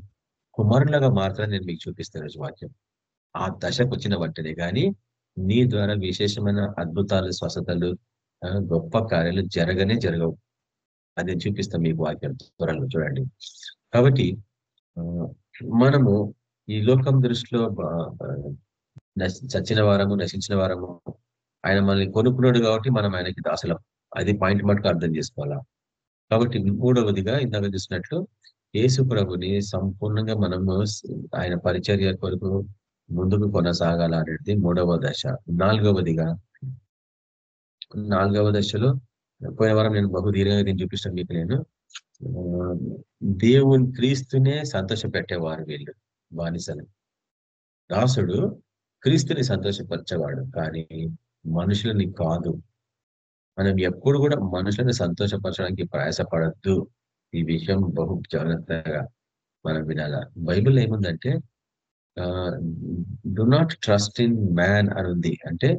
కుమారులుగా మాత్రం నేను మీకు చూపిస్తాను రోజు వాక్యం. ఆ దశకు వచ్చిన వెంటనే కానీ నీ ద్వారా విశేషమైన అద్భుతాలు స్వస్థతలు గొప్ప కార్యాలు జరగనే జరగవు. అది చూపిస్తాం మీకు వాక్యం త్వరలో చూడండి. కాబట్టి మనము ఈ లోకం దృష్టిలో బా- చచ్చిన వారము నశించిన వారము. ఆయన మనల్ని కొనుక్కున్నాడు కాబట్టి మనం ఆయనకి దాసలం. అది పాయింట్ మటుకు అర్థం చేసుకోవాలా? కాబట్టి మూడవదిగా ఇందాక చూసినట్లు యేసు ప్రభుని సంపూర్ణంగా మనము ఆయన పరిచర్య కొరకు ముందుకు కొనసాగాల అనేది మూడవ దశ. నాలుగవదిగా నాలుగవ దశలో పోయిన వారం నేను బహుధీరంగా దీన్ని చూపిస్తాను మీకు నేను. దేవుని క్రీస్తునే సంతోష పెట్టేవారు వీళ్ళు బానిసలు. దాసుడు క్రీస్తుని సంతోషపరిచేవాడు. కానీ మనుషులని కాదు. మనం ఎప్పుడు కూడా మనుషులను సంతోషపరచడానికి ప్రయాసపడద్దు. ఈ విషయం బహు జాగ్రత్తగా మనం వినాల. బైబిల్ ఏముందంటే do not trust in man అని ఉంది అంటే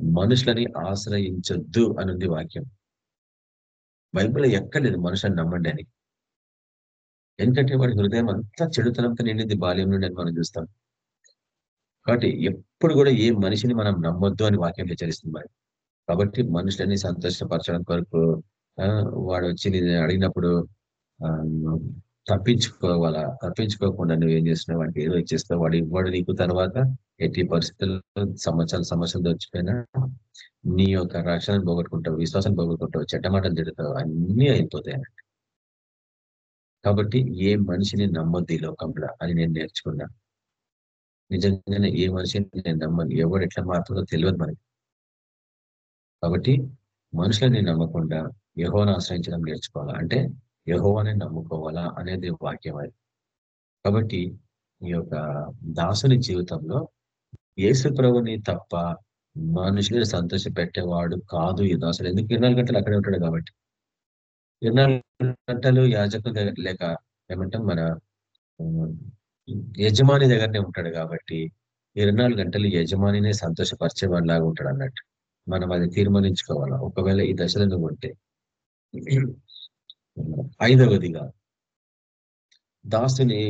మనుషులని ఆశ్రయించొద్దు అని ఉంది వాక్యం. బైబిల్ ఎక్కలేదు మనుషులను నమ్మండి అని. ఎందుకంటే వాడి హృదయం అంతా చెడుతనంతో నిండింది బాల్యం నుండి అని మనం చూస్తాం. కాబట్టి ఎప్పుడు కూడా ఏ మనిషిని మనం నమ్మొద్దు అని వాక్యం హెచ్చరిస్తుంది మరి. కాబట్టి మనుషులని సంతోషపరచడం కొరకు వాడు వచ్చి నేను అడిగినప్పుడు ఆ, తప్పించుకోవాలా తప్పించుకోకుండా నువ్వు ఏం చేస్తున్నావు వాడికి ఏదో ఇచ్చేస్తావు వాడు ఇవ్వడు నీకు తర్వాత ఎట్టి పరిస్థితుల్లో సంవత్సరాలు సమస్యలు వచ్చిపోయినా నీ యొక్క రక్షణను పోగొట్టుకుంటావు విశ్వాసం పోగొట్టుకుంటావు చెడ్డమాటలు తిడతావు అన్నీ అయిపోతాయి కాబట్టి ఏ మనిషిని నమ్మొద్దు ఈ లోకంలో అని నేను నేర్చుకున్నాను నిజంగానే ఏ మనిషిని నేను నమ్మను. ఎవడు ఎట్లా మారుతుందో తెలియదు మనకి. కాబట్టి మనుషులని నమ్మకుండా యహోను ఆశ్రయించడం నేర్చుకోవాలా? అంటే యహోవాని నమ్ముకోవాలా అనేది వాక్యం అది. కాబట్టి ఈ యొక్క దాసుని జీవితంలో యేసు ప్రభుని తప్ప మనుషులను సంతోష పెట్టేవాడు కాదు ఈ దాసుడు. ఎందుకు? ఇరవై గంటలు అక్కడే ఉంటాడు కాబట్టి. ఇరవై గంటలు యాజకుల లేక ఏమంటాం మన యజమాని దగ్గరనే ఉంటాడు కాబట్టి ఇరవై నాలుగు గంటలు యజమానినే సంతోషపరిచేవాడిలాగా ఉంటాడు అన్నట్టు. మనం అది తీర్మానించుకోవాలా? ఒకవేళ ఈ దశలో నువ్వు ఉంటే. ఐదవదిగా దాసుని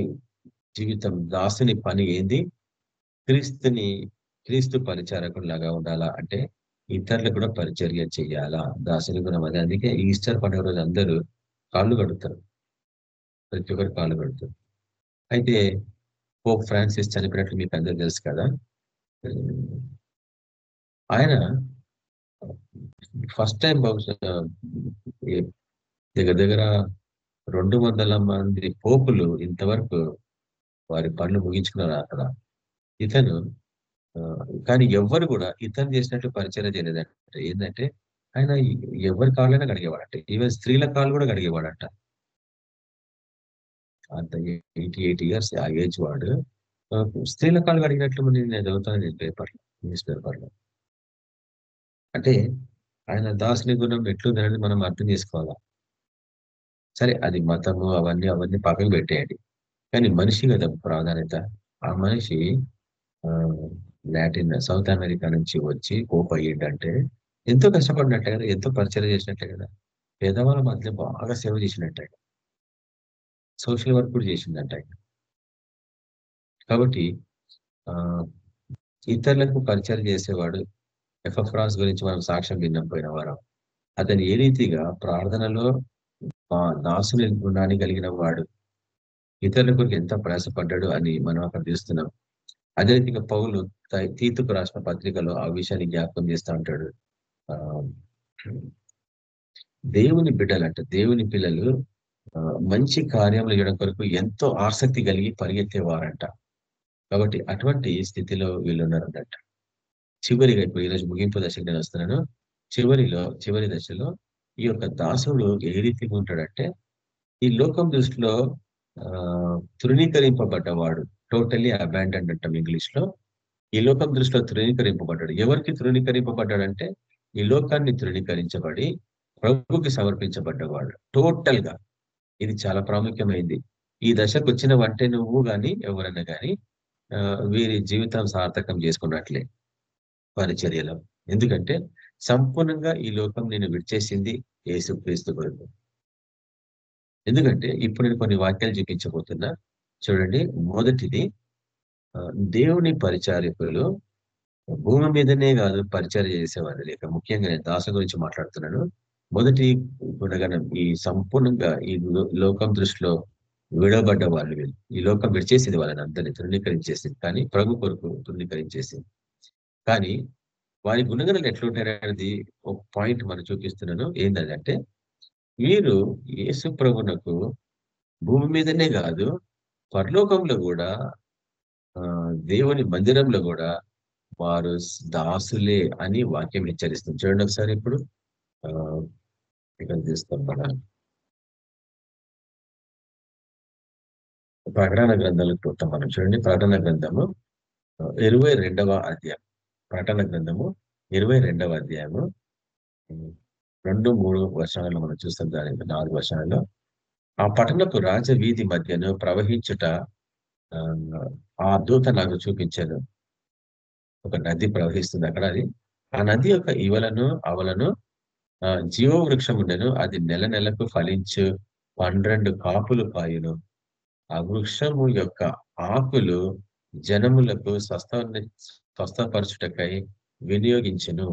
జీవితం దాసుని పని ఏంది? క్రీస్తుని క్రీస్తు పరిచారకుడు లాగా ఉండాలా? అంటే ఇతరులకు కూడా పరిచర్య చేయాలా? దాసుని గుణం అదే. అందుకే ఈస్టర్ పండుగ రోజు అందరూ కాళ్ళు కడుగుతారు. ప్రతి ఒక్కరు కాళ్ళు కడుతారు అయితే పోప్ ఫ్రాన్సిస్ చనిపోయినట్లు మీకు అందరూ తెలుసు కదా. ఆయన ఫస్ట్ టైం బహుశా దగ్గర దగ్గర రెండు వందల మంది పోపులు ఇంతవరకు వారి పనులు ముగించుకున్నారు అక్కడ. ఇతను ఆ, కానీ ఎవ్వరు కూడా ఇతను చేసినట్టు పరిచయం చేయలేదంట. ఏంటంటే ఆయన ఎవరి కాళ్ళైనా కడిగేవాడంట. ఈవెన్ స్త్రీల కాళ్ళు కూడా కడిగేవాడంట. అంత ఎయిటీ ఎయిట్ ఇయర్స్ ఆ ఏజ్ వాడు. స్త్రీల కాళ్ళు అడిగినట్లు నేను చదువుతాను నేను పేపర్లో న్యూస్ పేపర్లో అంటే ఆయన దాసుని గుణం ఎట్లుందనేది మనం అర్థం చేసుకోవాలా? సరే అది మతము అవన్నీ అవన్నీ పక్కన పెట్టేయండి. కానీ మనిషి కదా ప్రాధాన్యత. ఆ మనిషి లాటిన్ సౌత్ అమెరికా నుంచి వచ్చి కోప్ అయ్యిండంటే ఎంతో కష్టపడినట్టే కదా ఎంతో పరిచయం చేసినట్టే కదా. పేదవాళ్ళ మధ్య బాగా సేవ చేసినట్టే సోషల్ వర్క్ కూడా చేసిందంట ఆయన. కాబట్టి ఆ ఇతరులకు పరిచయం చేసేవాడు ఎఫ్ఎఫ్రాన్స్ గురించి మనం సాక్ష్యం విన్నాం పోయిన వారం. అతను ఏ రీతిగా ప్రార్థనలో ఆ దాసుని గుణాన్ని కలిగిన వాడు ఇతరుల కొరకు ఎంత ప్రయాసపడ్డాడు అని మనం అక్కడ చూస్తున్నాం. అదే రీతిగా పౌలు తీతుకు రాసిన పత్రికలో ఆ విషయాన్ని జ్ఞాపకం చేస్తూ ఉంటాడు. ఆ దేవుని బిడ్డలంట దేవుని పిల్లలు మంచి కార్యములు చేయడం కొరకు ఎంతో ఆసక్తి కలిగి పరిగెత్తేవారంట. కాబట్టి అటువంటి స్థితిలో వీళ్ళు ఉన్నారన్నట్ట చివరిగా ఇప్పుడు ఈరోజు ముగింపు దశకు నేను వస్తున్నాను. చివరిలో చివరి దశలో ఈ యొక్క దాసుడు ఏ రీతిగా ఉంటాడంటే ఈ లోకం దృష్టిలో ఆ తృణీకరింపబడ్డవాడు టోటల్లీ అబాండన్ అంటాం ఇంగ్లీష్లో ఈ లోకం దృష్టిలో తృణీకరింపబడ్డాడు. ఎవరికి తృణీకరింపబడ్డాడంటే ఈ లోకాన్ని తృణీకరించబడి ప్రభుకి సమర్పించబడ్డవాడు టోటల్గా. ఇది చాలా ప్రాముఖ్యమైంది. ఈ దశకు వచ్చిన వంటే నువ్వు గాని ఎవరైనా కానీ వీరి జీవితం సార్థకం చేసుకున్నట్లే పరిచర్యలో. ఎందుకంటే సంపూర్ణంగా ఈ లోకం నేను విడిచేసింది యేసు క్రీస్తు కొరకు. ఎందుకంటే ఇప్పుడు నేను కొన్ని వాక్యాలు చూపించబోతున్నా. చూడండి మొదటిది దేవుని పరిచారకులు భూమి మీదనే కాదు పరిచయం చేసేవారు. లేక ముఖ్యంగా నేను దాస గురించి మాట్లాడుతున్నాను. మొదటి గుణగణం ఈ సంపూర్ణంగా ఈ లోకం దృష్టిలో విడబడ్డ వాళ్ళు వీళ్ళు. ఈ లోకం విడిచేసింది వాళ్ళని అందరినీ తృణీకరించేసింది. కానీ ప్రభు కొరకు తృణీకరించేసింది. కానీ వారి గుణగణాలు ఎట్లుంటారనేది ఒక పాయింట్ మనం చూపిస్తున్నాను. ఏంటంటే వీరు యేసు ప్రభునకు భూమి మీదనే కాదు పరలోకంలో కూడా ఆ దేవుని మందిరంలో కూడా వారు దాసులే అని వాక్యం హెచ్చరిస్తుంది. చూడండి ఒకసారి ఇప్పుడు. ఆ ఇక్కడ తీస్తాం ప్రకటన గ్రంథాలకు చూస్తాం మనం చూడండి. ప్రకటన గ్రంథము ఇరవై రెండవ అధ్యాయం. ప్రకటన గ్రంథము ఇరవై రెండవ అధ్యాయము. రెండు మూడు వర్షాలలో మనం చూస్తాం. దాని నాలుగు వర్షాలలో ఆ పట్టణపు రాజవీధి మధ్యను ప్రవహించుట ఆ, ఆ దూత నాకు చూపించాను ఒక నది ప్రవహిస్తుంది అక్కడ అది. ఆ నది యొక్క ఇవలను అవలను ఆ, జీవ వృక్షం ఉండెను అది నెల నెలకు ఫలించు. పన్నెండు కాపులు కాయును. ఆ వృక్షము యొక్క ఆకులు జనములకు స్వస్థ స్వస్థపరచుటకై వినియోగించను.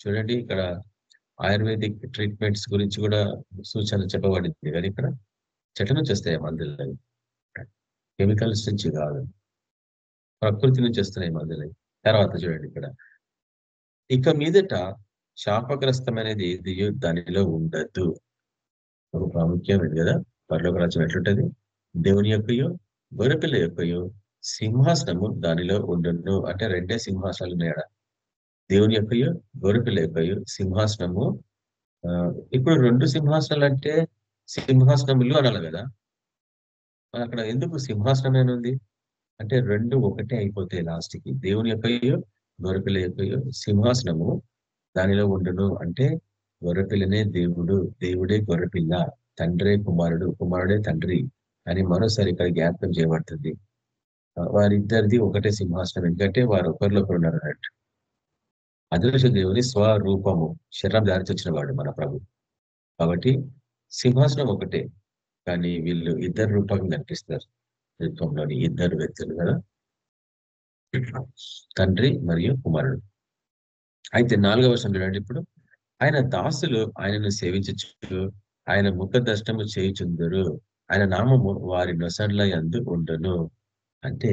చూడండి ఇక్కడ ఆయుర్వేదిక్ ట్రీట్మెంట్స్ గురించి కూడా సూచన చెప్పబడింది. కానీ ఇక్కడ చెట్టు నుంచి వస్తాయి ఆ మందులు కెమికల్స్ నుంచి కాదు. ప్రకృతి నుంచి వస్తున్నాయి మందులు తర్వాత చూడండి ఇక్కడ. ఇక మీదట శాపగ్రస్తమైనది ఏది దానిలో ఉండద్దు ఒక ప్రాముఖ్యం ఇది కదా? పరలోక రాజ్యం ఎట్లుంటది? దేవుని యొక్కయో గొర్రెపిల్ల యొక్కయో సింహాసనము దానిలో ఉండను. అంటే రెండే సింహాసనాలు ఉన్నాయడ దేవుని యొక్కయో గొర్రెపిల్ల యొక్కయో సింహాసనము ఆ, ఇప్పుడు రెండు సింహాసనాలు అంటే సింహాసనములు అనాలి కదా? అక్కడ ఎందుకు సింహాసనమైన ఉంది? అంటే రెండు ఒకటే అయిపోతాయి లాస్ట్కి దేవుని యొక్కయో గొర్రెపిల్ల యొక్కయో సింహాసనము దానిలో ఉండును అంటే గొర్రెపిల్లనే దేవుడు దేవుడే గొర్రెపిల్ల తండ్రే కుమారుడు కుమారుడే తండ్రి అని మరోసారి ఇక్కడ జ్ఞాపకం చేయబడుతుంది. వారిద్దరిది ఒకటే సింహాసనం ఎందుకంటే వారు ఒకరిలో ఒకరు ఉన్నారు అన్నట్టు. అదృశ్య దేవుని స్వరూపము శరీరం దారిచి వచ్చిన వాడు మన ప్రభు. కాబట్టి సింహాసనం ఒకటే కానీ వీళ్ళు ఇద్దరు రూపంగా కనిపిస్తారు. రూపంలోని ఇద్దరు వ్యక్తులు కదా. తండ్రి మరియు కుమారుడు. అయితే నాలుగవ వర్షం చూడండి ఇప్పుడు. ఆయన దాసులు ఆయనను సేవించచ్చు ఆయన ముఖ దర్శనము చేయుచుందరు. ఆయన నామము వారి నొసండ్ల ఎందు ఉండను. అంటే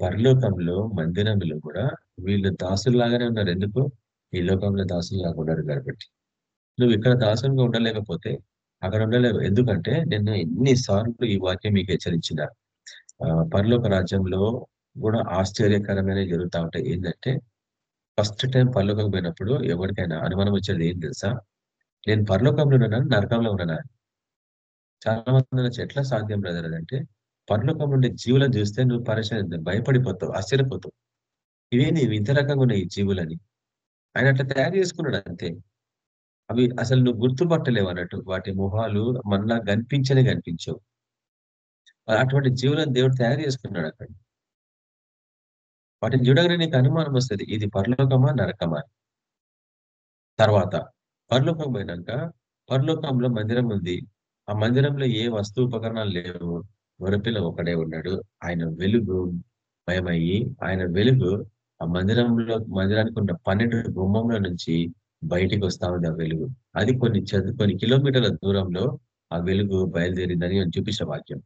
పరలోకంలో మందిరంలో కూడా వీళ్ళు దాసుల్లాగానే ఉన్నారు. ఎందుకు? ఈ లోకంలో దాసుల్లాగా ఉన్నారు కాబట్టి. నువ్వు ఇక్కడ దాసులుగా ఉండలేకపోతే అక్కడ ఉండలేవు. ఎందుకంటే నేను ఎన్నిసార్లు ఈ వాక్యం మీకు హెచ్చరించిన ఆ, పరలోక రాజ్యంలో కూడా ఆశ్చర్యకరమైన జరుగుతూ ఉంటాయి. ఏంటంటే ఫస్ట్ టైం పరలోకం పోయినప్పుడు ఎవరికైనా అనుమానం వచ్చేది ఏం తెలుసా? నేను పరలోకంలో ఉన్నాను? నరకంలో ఉన్నానా? చాలా మంది ఎట్లా సాధ్యం బ్రదర్ అంటే పరలోకం ఉండే జీవులను చూస్తే నువ్వు పరిశీలి భయపడిపోతావు ఆశ్చర్యపోతావు. ఇవేంది నీవు ఇంత రకంగా ఉన్నాయి జీవులని. ఆయన అట్లా తయారు చేసుకున్నాడు అంతే. అవి అసలు నువ్వు గుర్తుపట్టలేవు అన్నట్టు. వాటి మొహాలు మనలా కనిపించనే కనిపించవు. అటువంటి జీవులను దేవుడు తయారు చేసుకున్నాడు అక్కడ. వాటిని చూడగానే నీకు అనుమానం వస్తుంది ఇది పరలోకమా నరకమా? తర్వాత పరలోకం పోయినాక పరలోకంలో మందిరం ఉంది. ఆ మందిరంలో ఏ వస్తు ఉపకరణాలు లేవు. వరపిల్ల ఒకడే ఉన్నాడు. ఆయన వెలుగు భయమయ్యి ఆయన వెలుగు ఆ మందిరంలో మందిరానికి ఉన్న పన్నెండు గుమ్మంలో నుంచి బయటికి వస్తా ఉంది ఆ వెలుగు. అది కొన్ని చదు కొన్ని కిలోమీటర్ల దూరంలో ఆ వెలుగు బయలుదేరిందని అని చూపించిన వాక్యం.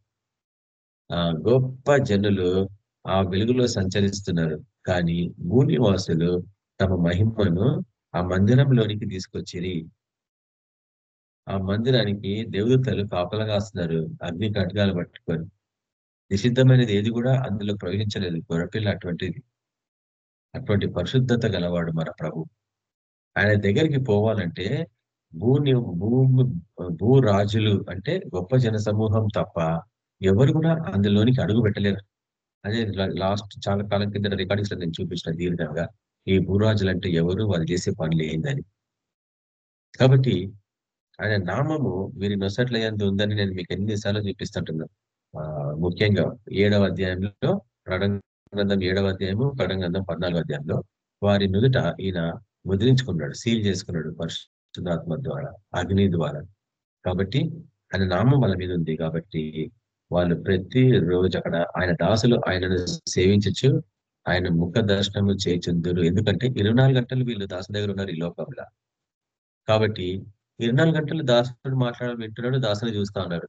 ఆ గొప్ప జనులు ఆ వెలుగులో సంచరిస్తున్నారు. కానీ భూనివాసులు తమ మహిమను ఆ మందిరంలోనికి తీసుకొచ్చిరి. ఆ మందిరానికి దేవదూతలు కాపలా కాస్తున్నారు. అగ్ని కట్గాలు పట్టుకొని. నిషిద్ధమైనది ఏది కూడా అందులో ప్రవహించలేదు. గొర్రెపిల్ల అటువంటిది. అటువంటి పరిశుద్ధత గలవాడు మన ప్రభు. ఆయన దగ్గరికి పోవాలంటే భూని భూమి భూ రాజులు అంటే గొప్ప జన సమూహం తప్ప ఎవరు కూడా అందులోనికి అడుగు పెట్టలేరు. అదే లాస్ట్ చాలా కాలం కింద రికార్డింగ్స్ నేను చూపించిన దీర్ఘంగా ఈ భూరాజులు అంటే ఎవరు? వాళ్ళు చేసే పనులు ఏందని. కాబట్టి ఆయన నామము వీరి నొసట్ల ఎంత ఉందని నేను మీకు ఎన్నిసార్లు చూపిస్తుంటున్నాను ఆ ముఖ్యంగా ఏడవ అధ్యాయంలో గ్రంథం ఏడవ అధ్యాయము గ్రంథం పద్నాలుగు అధ్యాయంలో వారి నుదుట ఈయన ముద్రించుకున్నాడు సీల్ చేసుకున్నాడు పరిశుద్ధాత్మ ద్వారా అగ్ని ద్వారా. కాబట్టి ఆయన నామం వాళ్ళ మీద ఉంది కాబట్టి వాళ్ళు ప్రతి రోజు అక్కడ ఆయన దాసులు ఆయనను సేవించచ్చు ఆయన ముఖ దర్శనము చేయించుందరు. ఎందుకంటే ఇరవై గంటలు వీళ్ళు దాసు దగ్గర ఉన్నారు ఈ లోకంలో. కాబట్టి ఇరవై గంటలు దాసుడు మాట్లాడాలి వింటున్నాడు దాసుని చూస్తా ఉన్నాడు.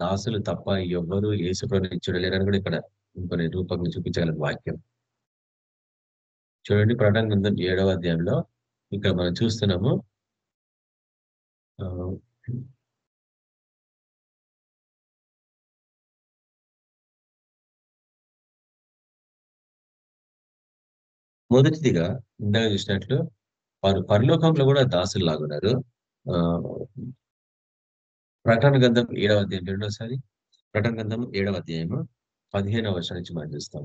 దాసులు తప్ప ఎవ్వరూ ఏసుప్రభుని చూడలేరని కూడా ఇక్కడ ఇంకొన్ని రూపంగా చూపించగల వాక్యం. చూడండి ప్రకటన గ్రంథం ఏడవ అధ్యాయంలో. ఇక్కడ మనం చూస్తున్నాము. మొదటిదిగా ఇందాక చూసినట్లు వారు పరలోకంలో కూడా దాసులు లాగున్నారు ఆ ప్రకటన గంధం ఏడవ అధ్యాయం రెండోసారి ప్రకటన గంధం ఏడవ అధ్యాయము పదిహేనవ వర్షం నుంచి మనం చూస్తాం.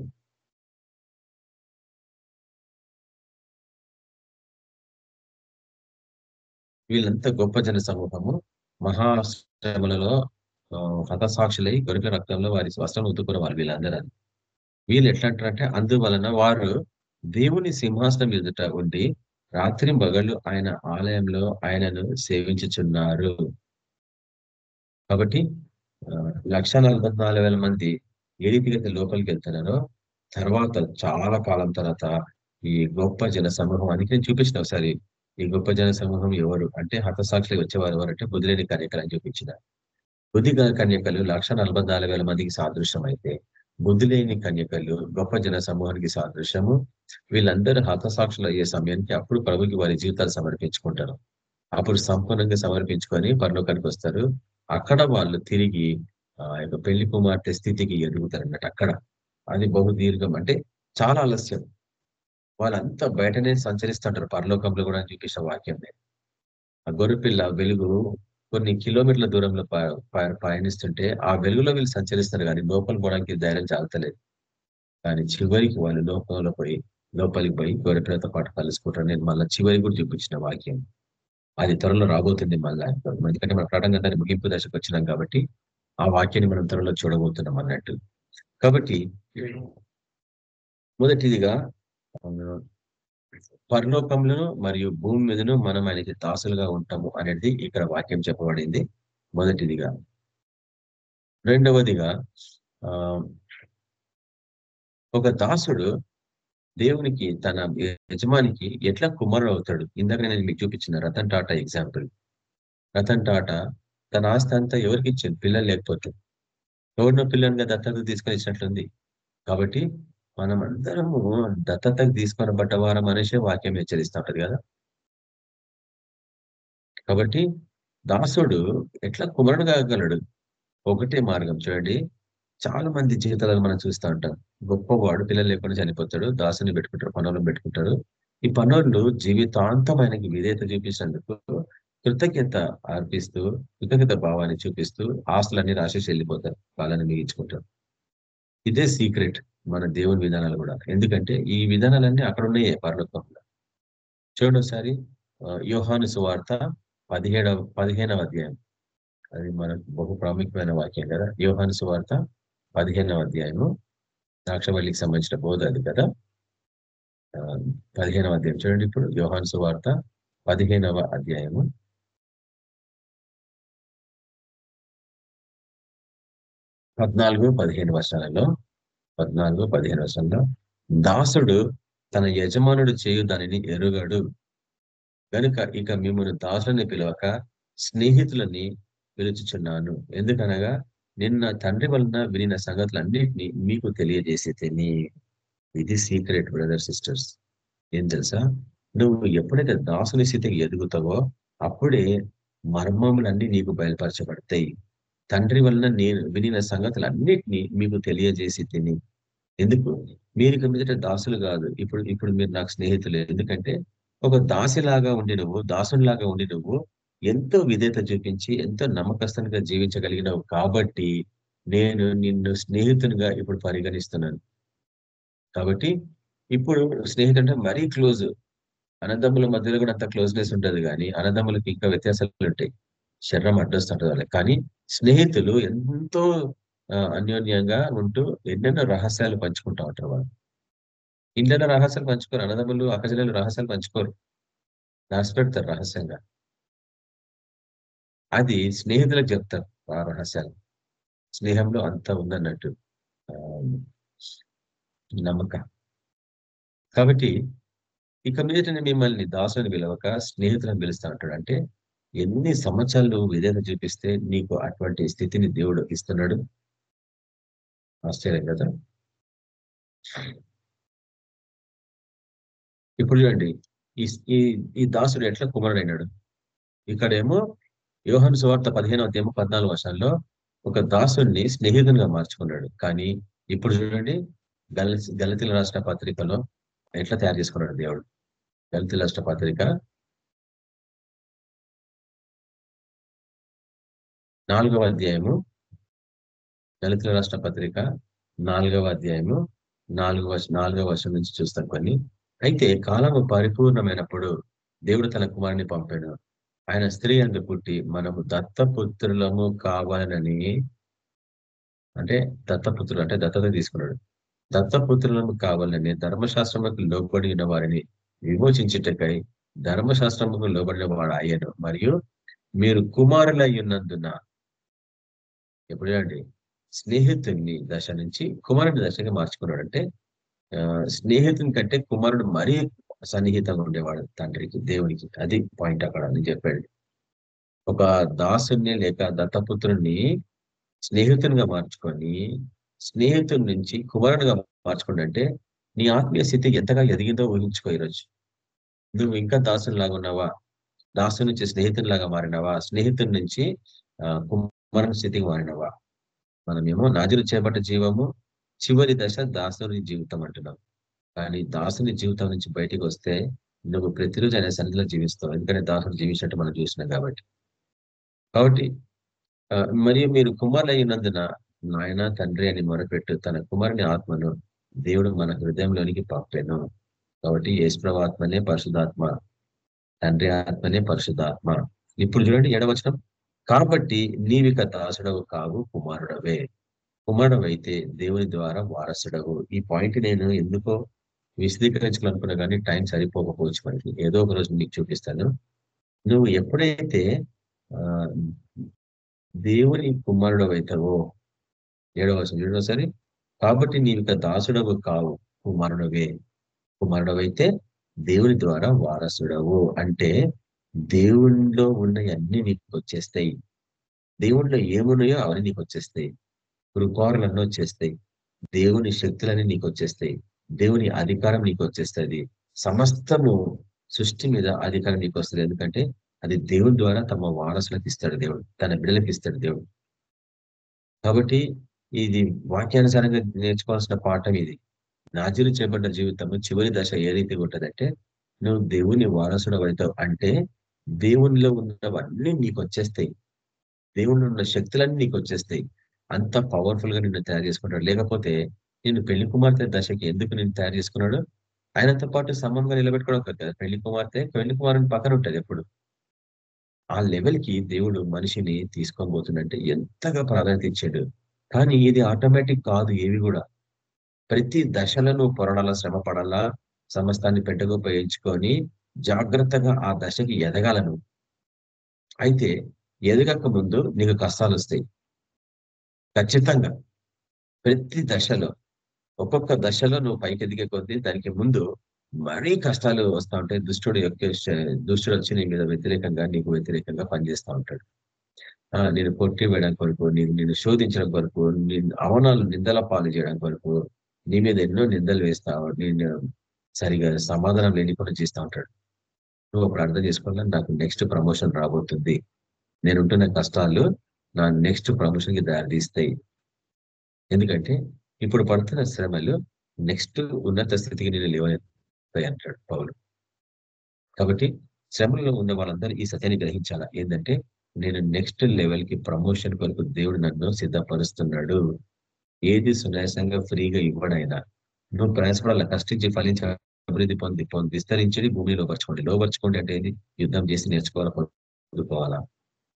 వీళ్ళంతా గొప్ప జన సమూహము. మహాశ్రమలలో హతసాక్షులై గొరిపి రక్తంలో వారి వస్త్రం ఉతుకున్న వారు వీళ్ళందరూ. వీళ్ళు ఎట్లా అంటారంటే అందువలన వారు దేవుని సింహాసనం ఎదుట ఉండి రాత్రి మగళ్ళు ఆయన ఆలయంలో ఆయనను సేవించుచున్నారు. కాబట్టి లక్ష మంది ఏ రీతిగా లోపలికి వెళ్తున్నారో తర్వాత చాలా కాలం తర్వాత ఈ గొప్ప జన సమూహం అందుకే నేను చూపించిన ఒకసారి ఈ గొప్ప జన సమూహం ఎవరు అంటే హతసాక్షులు వచ్చేవారు ఎవరంటే బుద్ధిలేని కన్యకలు అని చూపించిన. బుద్ధి కన్యకలు లక్ష మందికి సాదృశ్యం అయితే బుద్ధి లేని కన్యకలు గొప్ప జన సమూహానికి సాదృశ్యము. వీళ్ళందరూ హతసాక్షులు అయ్యే సమయానికి అప్పుడు ప్రభుకి వారి జీవితాలు సమర్పించుకుంటారు. అప్పుడు సంపూర్ణంగా సమర్పించుకొని పరలోకానికి వస్తారు. అక్కడ వాళ్ళు తిరిగి ఆ యొక్క పెళ్ళి కుమార్తె స్థితికి ఎదుగుతారు అన్నట్టు అక్కడ. అది బహు దీర్ఘం అంటే చాలా ఆలస్యం. వాళ్ళంతా బయటనే సంచరిస్తుంటారు పరలోకంలో కూడా చూపించిన వాక్యం ఆ గొర్రెపిల్ల వెలుగు కొన్ని కిలోమీటర్ల దూరంలో పయనిస్తుంటే ఆ వెలుగులో వీళ్ళు సంచరిస్తారు కానీ లోపల పోవడానికి ధైర్యం చాలతలేదు. కానీ చివరికి వాళ్ళు లోపంలో పోయి లోపలికి పోయి గొర్రెపిల్లతో పాటు కలుసుకుంటారు నేను మళ్ళీ చివరికి కూడా చూపించిన వాక్యం. అది త్వరలో రాబోతుంది మళ్ళీ. ఎందుకంటే మన ప్రకటన ముగింపు దశకు వచ్చినాం కాబట్టి ఆ వాక్యాన్ని మనం త్వరలో చూడబోతున్నాం అన్నట్టు. కాబట్టి మొదటిదిగా పరలోకములను మరియు భూమి మీదను మనం ఆయనకి దాసులుగా ఉంటాము అనేది ఇక్కడ వాక్యం చెప్పబడింది. మొదటిదిగా. రెండవదిగా ఆ ఒక దాసుడు దేవునికి తన యజమానికి ఎట్లా కుమారుడు అవుతాడు ఇందాక నేను మీకు చూపించిన రతన్ టాటా ఎగ్జాంపుల్. రతన్ టాటా తన ఆస్తి అంతా ఎవరికి ఇచ్చింది పిల్లలు లేకపోతే. ఎవరినో పిల్లలుగా దత్తత తీసుకొని ఇచ్చినట్లుంది. కాబట్టి మనం అందరము దత్తతకు తీసుకొనబడ్డ వారం మనిషే వాక్యం హెచ్చరిస్తూ ఉంటది కదా. కాబట్టి దాసుడు ఎట్లా కుమరుడు కాగలడు? ఒకటే మార్గం చూడండి. చాలా మంది జీవితాలను మనం చూస్తూ ఉంటాం. గొప్పవాడు పిల్లలు లేకుండా చనిపోతాడు దాసుని పెట్టుకుంటాడు పనులను పెట్టుకుంటాడు. ఈ పనులు జీవితాంతం ఆయనకి విధేయత చూపించినందుకు కృతజ్ఞత అర్పిస్తూ కృతజ్ఞత భావాన్ని చూపిస్తూ ఆస్తులన్నీ రాసేసి వెళ్ళిపోతారు వాళ్ళని మిగించుకుంటారు ఇదే సీక్రెట్. మన దేవుని విధానాలు కూడా. ఎందుకంటే ఈ విధానాలన్నీ అక్కడ ఉన్నాయి పరలోకంలో. చూడండి ఒకసారి యోహాను సువార్త పదిహేడవ పదిహేనవ అధ్యాయం. అది మనకు బహు ప్రాముఖ్యమైన వాక్యం కదా. యోహాను సువార్త పదిహేనవ అధ్యాయము. ద్రాక్షవల్లికి సంబంధించిన బోధ అది కదా. పదిహేనవ అధ్యాయం. చూడండి ఇప్పుడు యోహాను సువార్త పదిహేనవ అధ్యాయము. పద్నాలుగు పదిహేను వర్షాలలో పద్నాలుగు పదిహేను వర్షంలో దాసుడు తన యజమానుడు చేయు దానిని ఎరుగడు. కనుక ఇక మిమ్మల్ని దాసులని పిలవక స్నేహితులని పిలుచుచున్నాను. ఎందుకనగా నిన్న తండ్రి వలన వినిన సంగతులన్నింటినీ మీకు తెలియజేసి తిని ఇది సీక్రెట్ బ్రదర్ సిస్టర్స్. ఏం తెలుసా? నువ్వు ఎప్పుడైతే దాసుని స్థితికి ఎదుగుతావో అప్పుడే మర్మములన్నీ నీకు బయలుపరచబడతాయి. తండ్రి వలన నేను వినిన సంగతులన్నిటినీ మీకు తెలియజేసి తిని. ఎందుకు? మీరు ఇక మీదట దాసులు కాదు. ఇప్పుడు ఇప్పుడు మీరు నాకు స్నేహితులు. ఎందుకంటే ఒక దాసిలాగా ఉండి నువ్వు దాసునిలాగా ఉండి నువ్వు ఎంతో విధేత చూపించి ఎంతో నమ్మకస్తునిగా జీవించగలిగినావు కాబట్టి నేను నిన్ను స్నేహితునిగా ఇప్పుడు పరిగణిస్తున్నాను. కాబట్టి ఇప్పుడు స్నేహితుడు అంటే మరీ క్లోజ్. అన్నదమ్ముల మధ్యలో కూడా అంత క్లోజ్నెస్ ఉంటుంది కానీ అన్నదమ్ములకి ఇంకా వ్యత్యాసాలు ఉంటాయి శరీరం అడ్డొస్తుంటుంది వాళ్ళకి. కానీ స్నేహితులు ఎంతో అన్యోన్యంగా ఉంటూ ఎన్నెన్నో రహస్యాలు పంచుకుంటా ఉంటారు వాళ్ళు. ఇంట్లో రహస్యాలు పంచుకోరు. అన్నదమ్ములు అకజనలు రహస్యాలు పంచుకోరు. దాచిపెడతారు రహస్యంగా. అది స్నేహితులకు చెప్తారు ఆ రహస్యాలు. స్నేహంలో అంత ఉందన్నట్టు నమ్మకం. కాబట్టి ఇక మీద మిమ్మల్ని దాసుని పిలవక స్నేహితులను పిలుస్తా ఉంటాడు. అంటే ఎన్ని సంవత్సరాలు నువ్వు విధేత చూపిస్తే నీకు అటువంటి స్థితిని దేవుడు ఇస్తున్నాడు? ఆశ్చర్యం కదా? ఇప్పుడు చూడండి ఈ ఈ దాసుడు ఎట్లా కుమారుడైనాడు? ఇక్కడేమో యోహన్ సువార్త పదిహేను అధ్యాయం పద్నాలుగు వర్షాల్లో ఒక దాసుడిని స్నేహితునిగా మార్చుకున్నాడు. కానీ ఇప్పుడు చూడండి గల గలతీల రాష్ట్ర పత్రికలో ఎట్లా తయారు చేసుకున్నాడు దేవుడు? గలతీల రాష్ట్ర పత్రిక నాలుగవ అధ్యాయము దళితుల రాష్ట్ర పత్రిక నాలుగవ అధ్యాయము నాలుగవ నాలుగవ వర్షం నుంచి చూస్తాం కొన్ని. అయితే కాలము పరిపూర్ణమైనప్పుడు దేవుడు తన కుమారుని పంపాడు. ఆయన స్త్రీ అందు పుట్టి మనము దత్తపుత్రులము కావాలని అంటే దత్తపుత్రులు అంటే దత్తత తీసుకున్నాడు. దత్తపుత్రులను కావాలని ధర్మశాస్త్రములకు లోబడి ఉన్న వారిని విమోచించుటకై ధర్మశాస్త్రముకు లోబడిన వాడు అయ్యాను. మరియు మీరు కుమారులై ఉన్నందున ఇప్పుడు అండి స్నేహితుని దశ నుంచి కుమారుడి దశగా మార్చుకున్నాడు అంటే ఆ, స్నేహితుని కంటే కుమారుడు మరీ సన్నిహితంగా ఉండేవాడు తండ్రికి దేవునికి. అది పాయింట్ అక్కడ అని చెప్పాడు. ఒక దాసుని లేక దత్తపుత్రుని స్నేహితునిగా మార్చుకొని స్నేహితుడి నుంచి కుమారునిగా మార్చుకోండి అంటే నీ ఆత్మీయ స్థితి ఎంతగా ఎదిగిందో ఊహించుకో ఈరోజు. నువ్వు ఇంకా దాసునిలాగా ఉన్నావా దాసు నుంచి స్నేహితునిలాగా మారినావా? స్నేహితుడి నుంచి ఆ, కుమారుని మనమేమో నాజులు చేపట్ట జీవము చివరి దశ దాసుని జీవితం అంటున్నాం. కానీ దాసుని జీవితం నుంచి బయటికి వస్తే నువ్వు ప్రతిరోజు ఆయన సన్నిధిలో జీవిస్తావు. ఎందుకంటే దాసుడు జీవించినట్టు మనం చూసినాం కాబట్టి. కాబట్టి మరియు మీరు కుమారులు అయినందున నాయన తండ్రి అని మొరపెట్టు తన కుమారుని ఆత్మను దేవుడు మన హృదయంలోనికి పంపాను. కాబట్టి యేసుప్రభు ఆత్మనే పరిశుధాత్మ తండ్రి ఆత్మనే పరిశుధాత్మ ఇప్పుడు చూడండి ఏడవచనం కాబట్టి నీవిక దాసుడవు కావు కుమారుడవే. కుమారుడవైతే దేవుని ద్వారా వారసుడవు. ఈ పాయింట్ నేను ఎందుకో విశదీకరించాలనుకున్నా కానీ టైం సరిపోకపోవచ్చు మనకి. ఏదో ఒక రోజు నీకు చూపిస్తాను. నువ్వు ఎప్పుడైతే ఆ దేవుని కుమారుడు అవుతావో ఏడవ ఏడవసరి కాబట్టి నీవు ఇక దాసుడవు కావు కుమారుడవే. కుమారుడవైతే దేవుని ద్వారా వారసుడవు. అంటే దేవునిలో ఉన్నవి అన్ని నీకు వచ్చేస్తాయి. దేవునిలో ఏమున్నాయో అవన్నీ నీకు వచ్చేస్తాయి. కృపారులన్నీ వచ్చేస్తాయి. దేవుని శక్తులన్నీ నీకు వచ్చేస్తాయి. దేవుని అధికారం నీకు వచ్చేస్తుంది. సమస్తము సృష్టి మీద అధికారం నీకు వస్తుంది. ఎందుకంటే అది దేవుని ద్వారా తమ వారసులకు ఇస్తాడు దేవుడు. తన బిడ్డలకు ఇస్తాడు దేవుడు. కాబట్టి ఇది వాక్యానుసారంగా నేర్చుకోవాల్సిన పాఠం ఇది. నాజీలు చేపడ్డ జీవితం చివరి దశ ఏ రీతిగా ఉంటుందంటే నువ్వు దేవుని వారసుడు అవుతావు అంటే దేవునిలో ఉన్నవన్నీ నీకు వచ్చేస్తాయి దేవుని ఉన్న శక్తులన్నీ నీకు వచ్చేస్తాయి అంత పవర్ఫుల్గా నిన్ను తయారు చేసుకుంటాడు. లేకపోతే నేను పెళ్ళి కుమార్తె దశకి ఎందుకు నేను తయారు చేసుకున్నాడు? ఆయనతో పాటు సమంగా నిలబెట్టుకోవడం కదా. పెళ్ళి కుమార్తె పెళ్ళి కుమారుని పక్కన ఉంటుంది ఎప్పుడు. ఆ లెవెల్కి దేవుడు మనిషిని తీసుకొని పోతుందంటే ఎంతగా ప్రాధాన్యత ఇచ్చాడు. కానీ ఇది ఆటోమేటిక్ కాదు ఏవి కూడా. ప్రతి దశలను పొరడాలా శ్రమ పడాలా సమస్తాన్ని పెట్టగా జాగ్రత్తగా ఆ దశకి ఎదగాలను. అయితే ఎదగక ముందు నీకు కష్టాలు వస్తాయి. ఖచ్చితంగా ప్రతి దశలో ఒక్కొక్క దశలో నువ్వు పైకి ఎదిగే కొద్దీ దానికి ముందు మరీ కష్టాలు వస్తూ ఉంటాయి. దుష్టుడు యొక్క దుష్టుడు వచ్చి నీ మీద వ్యతిరేకంగా నీకు వ్యతిరేకంగా పనిచేస్తూ ఉంటాడు. నేను పొట్టి వేయడం కొరకు నేను నేను శోధించడం కొరకు నేను అవనాలు నిందల పాలు చేయడం కొరకు నీ మీద ఎన్నో నిందలు వేస్తా నేను సరిగా సమాధానం లేనికుండా చేస్తూ ఉంటాడు. నువ్వు అప్పుడు అర్థం చేసుకోవాలని నాకు నెక్స్ట్ ప్రమోషన్ రాబోతుంది. నేను ఉంటున్న కష్టాలు నా నెక్స్ట్ ప్రమోషన్కి దారితీస్తాయి ఎందుకంటే ఇప్పుడు పడుతున్న శ్రమలు నెక్స్ట్ ఉన్నత స్థితికి నేను లేవనెత్తాయి అంటాడు పౌలు. కాబట్టి శ్రమలో ఉన్న వాళ్ళందరూ ఈ సత్యాన్ని గ్రహించాలా? ఏంటంటే నేను నెక్స్ట్ లెవెల్కి ప్రమోషన్ కొరకు దేవుడు నన్ను సిద్ధపరుస్తున్నాడు. ఏది సునాయాసంగా ఫ్రీగా ఇవ్వడైనా నువ్వు ప్రయాసపడాల? కష్టించి ఫలించాలి? అభివృద్ధి పొంది పొంది విస్తరించండి భూమిని లోపరచుకోండి లోపరచుకోండి అంటే ఏది? యుద్ధం చేసి నేర్చుకోవాలా పొందుకోవాలా?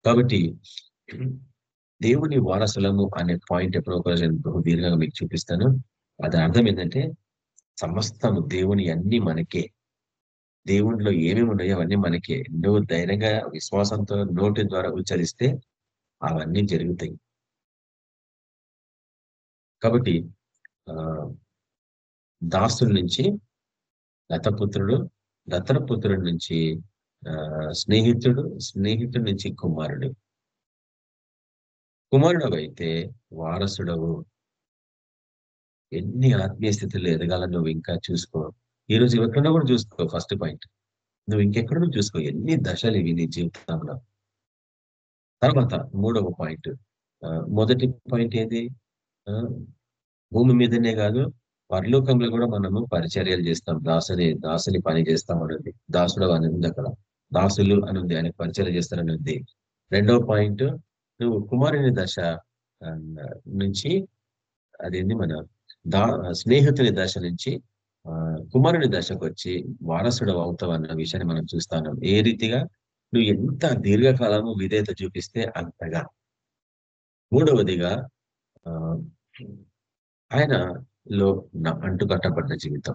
కాబట్టి దేవుని వారసులము అనే పాయింట్ ఎప్పుడో ఒక నేను బహు దీర్ఘంగా మీకు చూపిస్తాను. అది అర్థం ఏంటంటే సమస్తము దేవుని అన్ని మనకే. దేవునిలో ఏమేమి ఉన్నాయో అవన్నీ మనకే. నువ్వు ధైర్యంగా విశ్వాసంతో నోటి ద్వారా ఉచ్చరిస్తే అవన్నీ జరుగుతాయి. కాబట్టి ఆ దాసుల నుంచి లతపుత్రుడు దత్తపుత్రుడి నుంచి ఆ స్నేహితుడు స్నేహితుడి నుంచి కుమారుడు. కుమారుడు అయితే వారసుడవు. ఎన్ని ఆత్మీయ స్థితిలో ఎదగాల నువ్వు ఇంకా చూసుకో. ఈ రోజు ఎక్కడో కూడా చూసుకో ఫస్ట్ పాయింట్ నువ్వు ఇంకెక్కడో చూసుకో ఎన్ని దశలు ఇవి నీ జీవితంలో. తర్వాత మూడవ పాయింట్ మొదటి పాయింట్ ఏది? భూమి మీదనే కాదు పరలోకంలో కూడా మనము పరిచర్యలు చేస్తాం. దాసుని దాసుని పని చేస్తాం అనేది దాసుడు అని ఉంది అక్కడ. దాసులు అని ఉంది. ఆయన పరిచర్య చేస్తారని ఉంది. రెండవ పాయింట్ నువ్వు కుమారుని దశ నుంచి అదేంది మన దా స్నేహితుని దశ నుంచి ఆ, కుమారుని దశకు వచ్చి వారసుడు అవుతావు అన్న విషయాన్ని మనం చూస్తాను ఏ రీతిగా? నువ్వు ఎంత దీర్ఘకాలము విధేయత చూపిస్తే అంతగా. మూడవదిగా ఆ, లో న- అంటుకట్టబడ్డ జీవితం.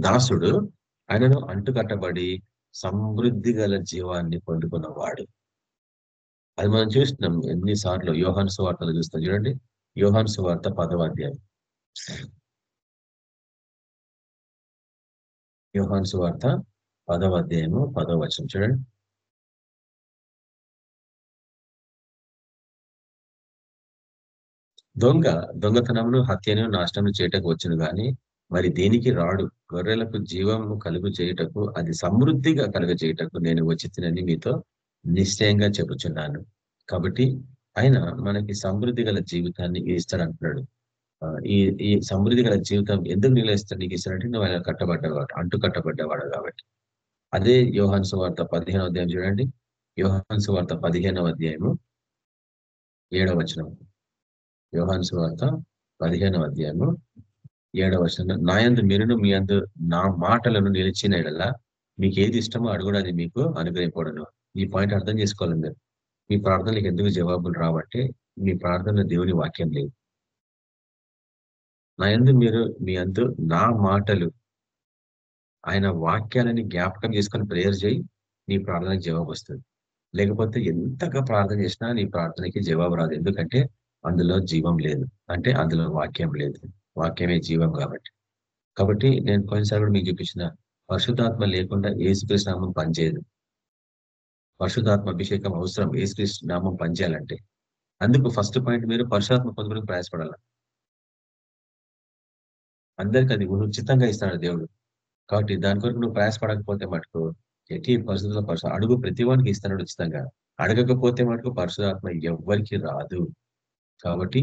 దాసుడు ఆయనను అంటుకట్టబడి సమృద్ధి గల జీవాన్ని పొందుకున్నవాడు. అది మనం చూస్తున్నాం ఎన్నిసార్లు యోహాన్ సువార్తలు చూస్తాం చూడండి. యోహాన్ సువార్త పదవ అధ్యాయం. యోహాన్ సువార్త పదవ అధ్యాయము పదవ వచనం చూడండి. దొంగ దొంగతనమును హత్యను నాశనము చేయటకు వచ్చును గాని మరి దేనికి రాడు. గొర్రెలకు జీవము కలుగు చేయుటకు అది సమృద్ధిగా కలుగ చేయుటకు నేను వచ్చినని మీతో నిశ్చయంగా చెబుతున్నాను కాబట్టి ఆయన మనకి సమృద్ధి గల జీవితాన్ని ఇస్తాడు అంటున్నాడు. ఈ ఈ సమృద్ధి గల జీవితం ఎందుకు నిలయిస్తాడు నీకు ఇస్తాడంటే నువ్వు ఆయన కట్టబడ్డవాడు అంటు కట్టబడ్డవాడు కాబట్టి. అదే యోహాన్ సువార్త పదిహేనవ అధ్యాయం చూడండి. యోహాన్ సువార్త పదిహేనవ అధ్యాయము ఏడవ వచనం యోహాన్ సువార్త పదిహేనవ అధ్యాయము ఏడవ వచనం. నాయందు మీరును మీ అందు నా మాటలను నిలిచిన ఎడలా మీకు ఏది ఇష్టమో అడుగుడని మీకు అనుగ్రహింపడను ఈ పాయింట్ అర్థం చేసుకోవాలి మీరు. మీ ప్రార్థనలకు ఎందుకు జవాబులు రాబట్టే మీ ప్రార్థన దేవుని వాక్యం లేదు. నాయందు మీరు మీ అందు నా మాటలు. ఆయన వాక్యాలని జ్ఞాపకం చేసుకొని ప్రేయర్ చేయి నీ ప్రార్థనకి జవాబు వస్తుంది. లేకపోతే ఎంతగా ప్రార్థన చేసినా నీ ప్రార్థనకి జవాబు రాదు. ఎందుకంటే అందులో జీవం లేదు. అంటే అందులో వాక్యం లేదు. వాక్యమే జీవం కాబట్టి. కాబట్టి నేను కొన్నిసార్లు కూడా మీకు చూపించిన పరిశుద్ధాత్మ లేకుండా ఏసుకృష్ణ నామం పనిచేయదు. పరిశుద్ధాత్మ అభిషేకం అవసరం. ఏసుకృష్ణ నామం పనిచేయాలంటే. అందుకు ఫస్ట్ పాయింట్ మీరు పరిశుధాత్మ పొందుకుని ప్రయాసపడాలి. అందరికి అది ఉచితంగా ఇస్తాడు దేవుడు. కాబట్టి దాని కొరకు నువ్వు ప్రయాసపడకపోతే మటుకు ఎట్టి పరిస్థితుల్లో పరిశు అడుగు ప్రతివానికి ఇస్తాడు ఉచితంగా. అడగకపోతే మటుకు పరిశుధాత్మ ఎవ్వరికి రాదు. కాబట్టి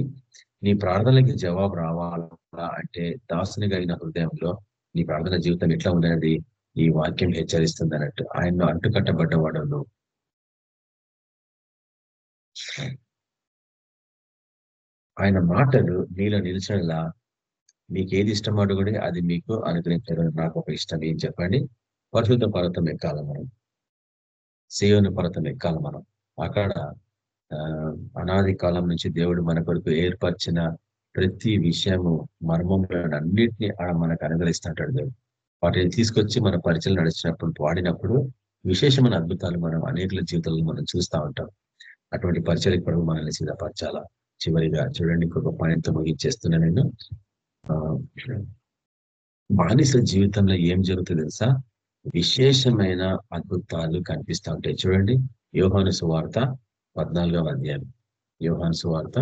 నీ ప్రార్థనలకి జవాబు రావాలా అంటే దాసునిగా అయిన హృదయంలో నీ ప్రార్థన జీవితం ఎట్లా ఉందనేది ఈ వాక్యం హెచ్చరిస్తుంది అన్నట్టు. ఆయన అంటుకట్టబడ్డవాడు నువ్వు ఆయన మాటలు నీలో నిలిచడలా మీకు ఏది ఇష్టం అడుగుడి అది మీకు అనుగ్రహించడం నాకు ఒక ఇష్టం. ఏం చెప్పండి? పరిశుద్ధ పర్వతం ఎక్కాలి మనం. సేవను పర్వతం ఎక్కాలి మనం. అక్కడ అనాది కాలం నుంచి దేవుడు మన కొరకు ఏర్పరిచిన ప్రతి విషయము మర్మంలో అన్నిటినీ ఆడ మనకు అనుగ్రహిస్తుంటాడు దేవుడు. వాటిని తీసుకొచ్చి మన పరిచయం నడిచినప్పుడు వాడినప్పుడు విశేషమైన అద్భుతాలు మనం అనేకుల జీవితాలను మనం చూస్తూ ఉంటాం. అటువంటి పరిచయం ఇప్పుడు మనల్ని సిద్ధపరచాలా? చివరిగా చూడండి ఇంకొక పాయింట్తో ముగించేస్తున్నా నేను. బానిస జీవితంలో ఏం జరుగుతుంది తెలుసా? విశేషమైన అద్భుతాలు కనిపిస్తూ ఉంటాయి. చూడండి యోహాను సువార్త పద్నాలుగవ అధ్యాయం. యోహాన్ సువార్త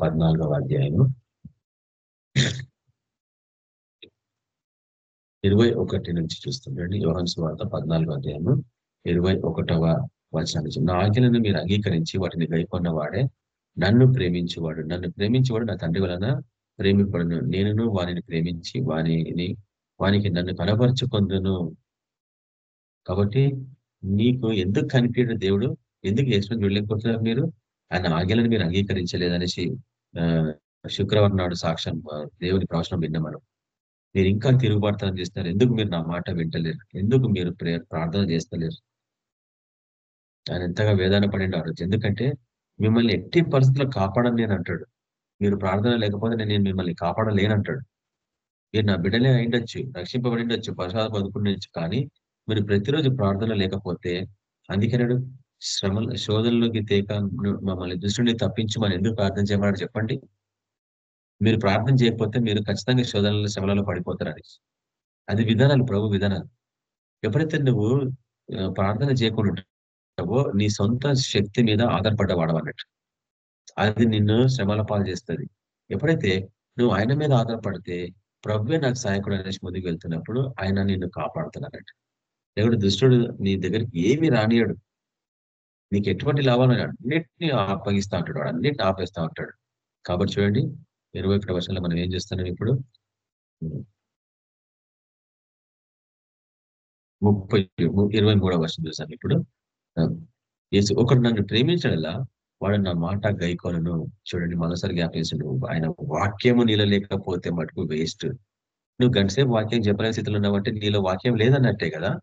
పద్నాలుగవ అధ్యాయము. ఇరవై ఒకటి నుంచి చూస్తుండండి యోహన్ సువార్త పద్నాలుగో అధ్యాయము ఇరవై ఒకటవ వచనం నుంచి. నా ఆజ్ఞలను మీరు అంగీకరించి వాటిని గైకొన్న వాడే నన్ను ప్రేమించేవాడు. నన్ను ప్రేమించేవాడు నా తండ్రి వలన ప్రేమిపడును నేనును వానిని ప్రేమించి వానిని వానికి నన్ను కనబరుచుకొందును కాబట్టి నీకు ఎందుకు కనిపించడు దేవుడు? ఎందుకు వేసుకొని చూడలేకపోతున్నారు మీరు? ఆయన ఆజ్ఞలను మీరు అంగీకరించలేదనేసి శుక్రవారం నాడు సాక్ష్యం దేవుని ప్రవచనం విన్నాం మనం. మీరు ఇంకా తిరుగుబాటుతనం చేస్తున్నారు. ఎందుకు మీరు నా మాట వింటలేరు? ఎందుకు మీరు ప్రార్థన చేస్తలేరు? ఆయన ఎంతగా వేదన పడిండు ఆ రోజు. ఎందుకంటే మిమ్మల్ని ఎట్టి పరిస్థితుల్లో కాపాడని నేను అంటాడు. మీరు ప్రార్థన లేకపోతే నేను మిమ్మల్ని కాపాడలేనంటాడు మీరు నా బిడ్డలే అయిండొచ్చు రక్షింపబడి ఉండొచ్చు ప్రసాద పదుకుండొచ్చు కానీ మీరు ప్రతిరోజు ప్రార్థన లేకపోతే అందుకన్నాడు శ్రమల శోధనలోకి తేక మమ్మల్ని దృష్టిని తప్పించమని ఎందుకు ప్రార్థన చేయమన్నాడు చెప్పండి. మీరు ప్రార్థన చేయకపోతే మీరు ఖచ్చితంగా శోధనల శ్రమలలో పడిపోతారని అది విధానాలు ప్రభు విధానాలు. ఎప్పుడైతే నువ్వు ప్రార్థన చేయకుండా నీ సొంత శక్తి మీద ఆధారపడ్డవాడు అన్నట్టు. అది నిన్ను శ్రమల పాలు చేస్తుంది. ఎప్పుడైతే నువ్వు ఆయన మీద ఆధారపడితే ప్రభువే నాకు సహాయకుడు అనేసి ముందుకు వెళ్తున్నప్పుడు ఆయన నిన్ను కాపాడుతున్నట్టు దేవుడు దుష్టుడు నీ దగ్గరికి ఏమి రానియాడు నీకు ఎటువంటి లాభాలు అన్నిటిని అప్పగిస్తూ ఉంటాడు. వాడు అన్నిటిని ఆపేస్తా ఉంటాడు. కాబట్టి చూడండి ఇరవై ఒకటి వర్షంలో మనం ఏం చేస్తున్నాం ఇప్పుడు? ముప్పై ఇరవై మూడవ వర్షం చూసాం ఇప్పుడు. ఆ, యేసు ఒకడు నన్ను ప్రేమించడలా వాడు నా మాట గైకోలను చూడండి మరోసారి జ్ఞాపేసిండు ఆయన వాక్యము నీలో లేకపోతే మటుకు వేస్ట్. నువ్వు గంటసేపు వాక్యం చెప్పలేని స్థితిలో ఉన్నావంటే నీలో వాక్యం లేదన్నట్టే కదా?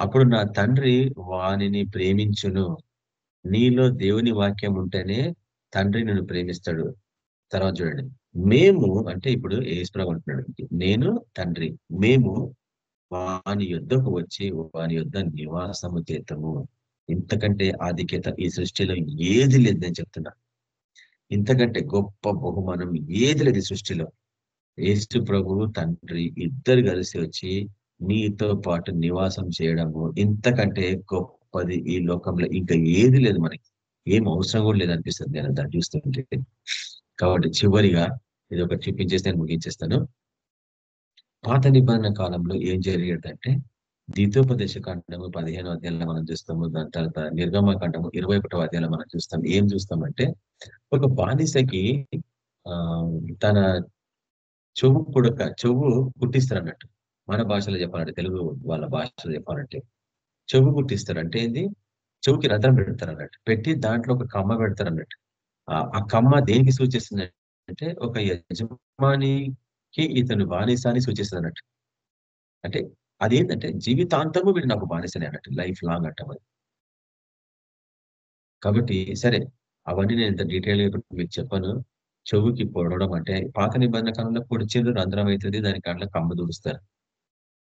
అప్పుడు నా తండ్రి వానిని ప్రేమించును. నీలో దేవుని వాక్యం ఉంటేనే తండ్రి నేను ప్రేమిస్తాడు. తర్వాత చూడండి. మేము అంటే ఇప్పుడు ఏసుప్రభు అంటున్నాడు. నేను తండ్రి మేము వాని యుద్ధకు వచ్చి వాని యుద్ధ నివాసము చేతము ఇంతకంటే ఆధిక్యత ఈ సృష్టిలో ఏది లేదని చెప్తున్నా. ఇంతకంటే గొప్ప బహుమానం ఏది లేదు సృష్టిలో. ఏసు ప్రభువు తండ్రి ఇద్దరు కలిసి వచ్చి నీతో పాటు నివాసం చేయడము ఇంతకంటే గొప్పది ఈ లోకంలో. ఇంకా ఏది లేదు మనకి. ఏం అవసరం కూడా లేదు అనిపిస్తుంది నేను దాన్ని చూస్తుంటే. కాబట్టి చివరిగా ఇది ఒకటి చూపించేసి నేను ముగించేస్తాను. పాత నిబంధన కాలంలో ఏం జరిగేదంటే ద్వితోపదేశ కాండము పదిహేను అధ్యాయంలో మనం చూస్తాము దాని తర్వాత నిర్గమ కాండము ఇరవై ఒకటో అధ్యాయంలో మనం చూస్తాం. ఏం చూస్తామంటే ఒక బానిసకి ఆ తన చెవు పుడక చెవు పుట్టిస్తారు అన్నట్టు మన భాషలో చెప్పాలంటే తెలుగు వాళ్ళ భాషలో చెప్పాలంటే చెవు కుట్టిస్తారు అంటే ఏంది? చెవుకి రంధ్రం పెడతారు అన్నట్టు పెట్టి దాంట్లో ఒక కమ్మ పెడతారు అన్నట్టు ఆ- కమ్మ దేనికి సూచిస్తుంది అంటే ఒక యజమానికి ఇతను బానిసాన్ని అని సూచిస్తుంది అన్నట్టు అంటే అదేంటంటే జీవితాంతము వీడు నాకు బానిసనే అన్నట్టు లైఫ్ లాంగ్ అంటాం కాబట్టి సరే అవన్నీ నేను ఇంత డీటెయిల్గా మీకు చెప్పను. చెవుకి పొడవడం అంటే పాత నిబంధన కాలంలో పొడిచేది రంధ్రం అవుతుంది దాని కాళ్ళ కమ్మ దూరుస్తారు.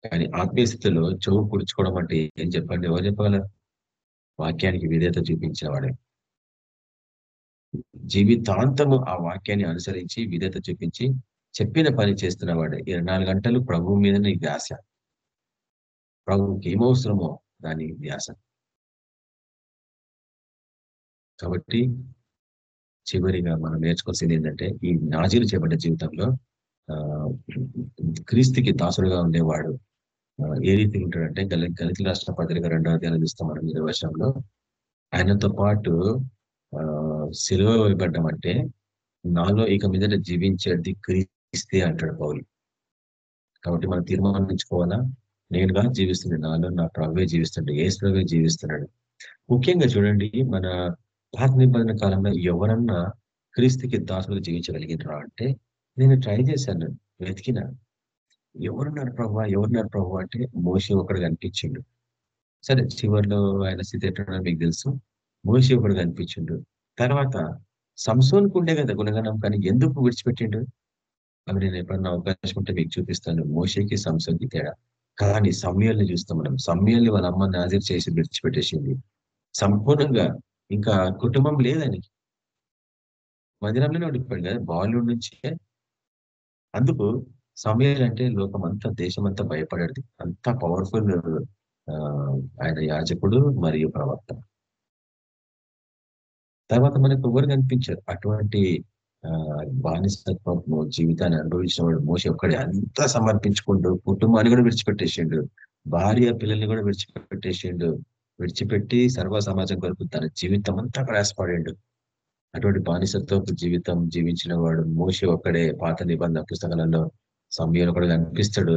కానీ ఆత్మీయ స్థితిలో చెవు పుడుచుకోవడం అంటే ఏం చెప్పండి? ఎవరు చెప్పాలా వాక్యానికి విధేయత చూపించేవాడే. జీవితాంతము ఆ వాక్యాన్ని అనుసరించి విధేయత చూపించి చెప్పిన పని చేస్తున్నవాడే. ఇరవై నాలుగు గంటలు ప్రభువు మీద నీ ధ్యాస ప్రభుకి ఏమవసరమో దాని ధ్యాస కాబట్టి చివరిగా మనం నేర్చుకోవాల్సింది ఏంటంటే ఈ నాజీలు చేపట్టే జీవితంలో ఆ క్రీస్తుకి దాసుడుగా ఉండేవాడు ఏ రీతి ఉంటాడంటే గల గలిత రాష్ట్ర పత్రిక రెండో అధ్యాయం ఇస్తాం మనం ఇరవై వర్షంలో ఆయనతో పాటు ఆ సిలువ ఇవ్వబడ్డం అంటే నాలో ఇక మీద జీవించేది క్రీస్తే అంటాడు పౌలు. కాబట్టి మనం తీర్మానించుకోవాలా? నేనుగా జీవిస్తుంది నాలో నా ప్రవ్వే జీవిస్తుండే ఏ ప్రవ్వే జీవిస్తున్నాడు. ముఖ్యంగా చూడండి మన పాత నిబంధన కాలంలో ఎవరన్నా క్రీస్తుకి దాసులు జీవించగలిగినరా అంటే నేను ట్రై చేశాను వెతికిన. ఎవరున్నారు ప్రభు? ఎవరున్నారు ప్రభు అంటే మోషి ఒకడు కనిపించిండు. సరే చివరిలో ఆయన స్థితి ఎట్లా మీకు తెలుసు. మోషి ఒకడు కనిపించిండు. తర్వాత సంసోన్కు ఉండే కదా గుణగణం కానీ ఎందుకు విడిచిపెట్టిండు? అవి నేను ఎప్పుడన్నా అవకాశం ఉంటే మీకు చూపిస్తాను. మోషేకి సంసోన్కి తేడా. కానీ సమయాల్ని చూస్తాం మనం. సమయాల్ని వాళ్ళ అమ్మ నాజీర్ చేసి విడిచిపెట్టేసింది. సంపూర్ణంగా ఇంకా కుటుంబం లేదానికి మందిరంలోనే ఉండిపోయాడు కదా బాలీవుడ్ నుంచే. అందుకు సమయాలు అంటే లోకం అంతా దేశం అంతా భయపడేది అంత పవర్ఫుల్ ఆయన యాజకుడు మరియు ప్రవక్త. తర్వాత మనకు ఎవరు కనిపించారు? అటువంటి ఆ జీవితాన్ని అనుభవించిన వాడు మోస ఒక్కడే. అంతా సమర్పించుకుంటూ కుటుంబాన్ని కూడా విడిచిపెట్టేసిండు. భార్య పిల్లల్ని కూడా విడిచిపెట్టేసిండు. విడిచిపెట్టి సర్వ సమాజం కొరకు తన జీవితం అంతా ప్రయాసపడిండు. అటువంటి బానిసత్వపు జీవితం జీవించిన వాడు మోస ఒక్కడే. పాత నిబంధన పుస్తకాలలో సమయంలో కూడా కనిపిస్తాడు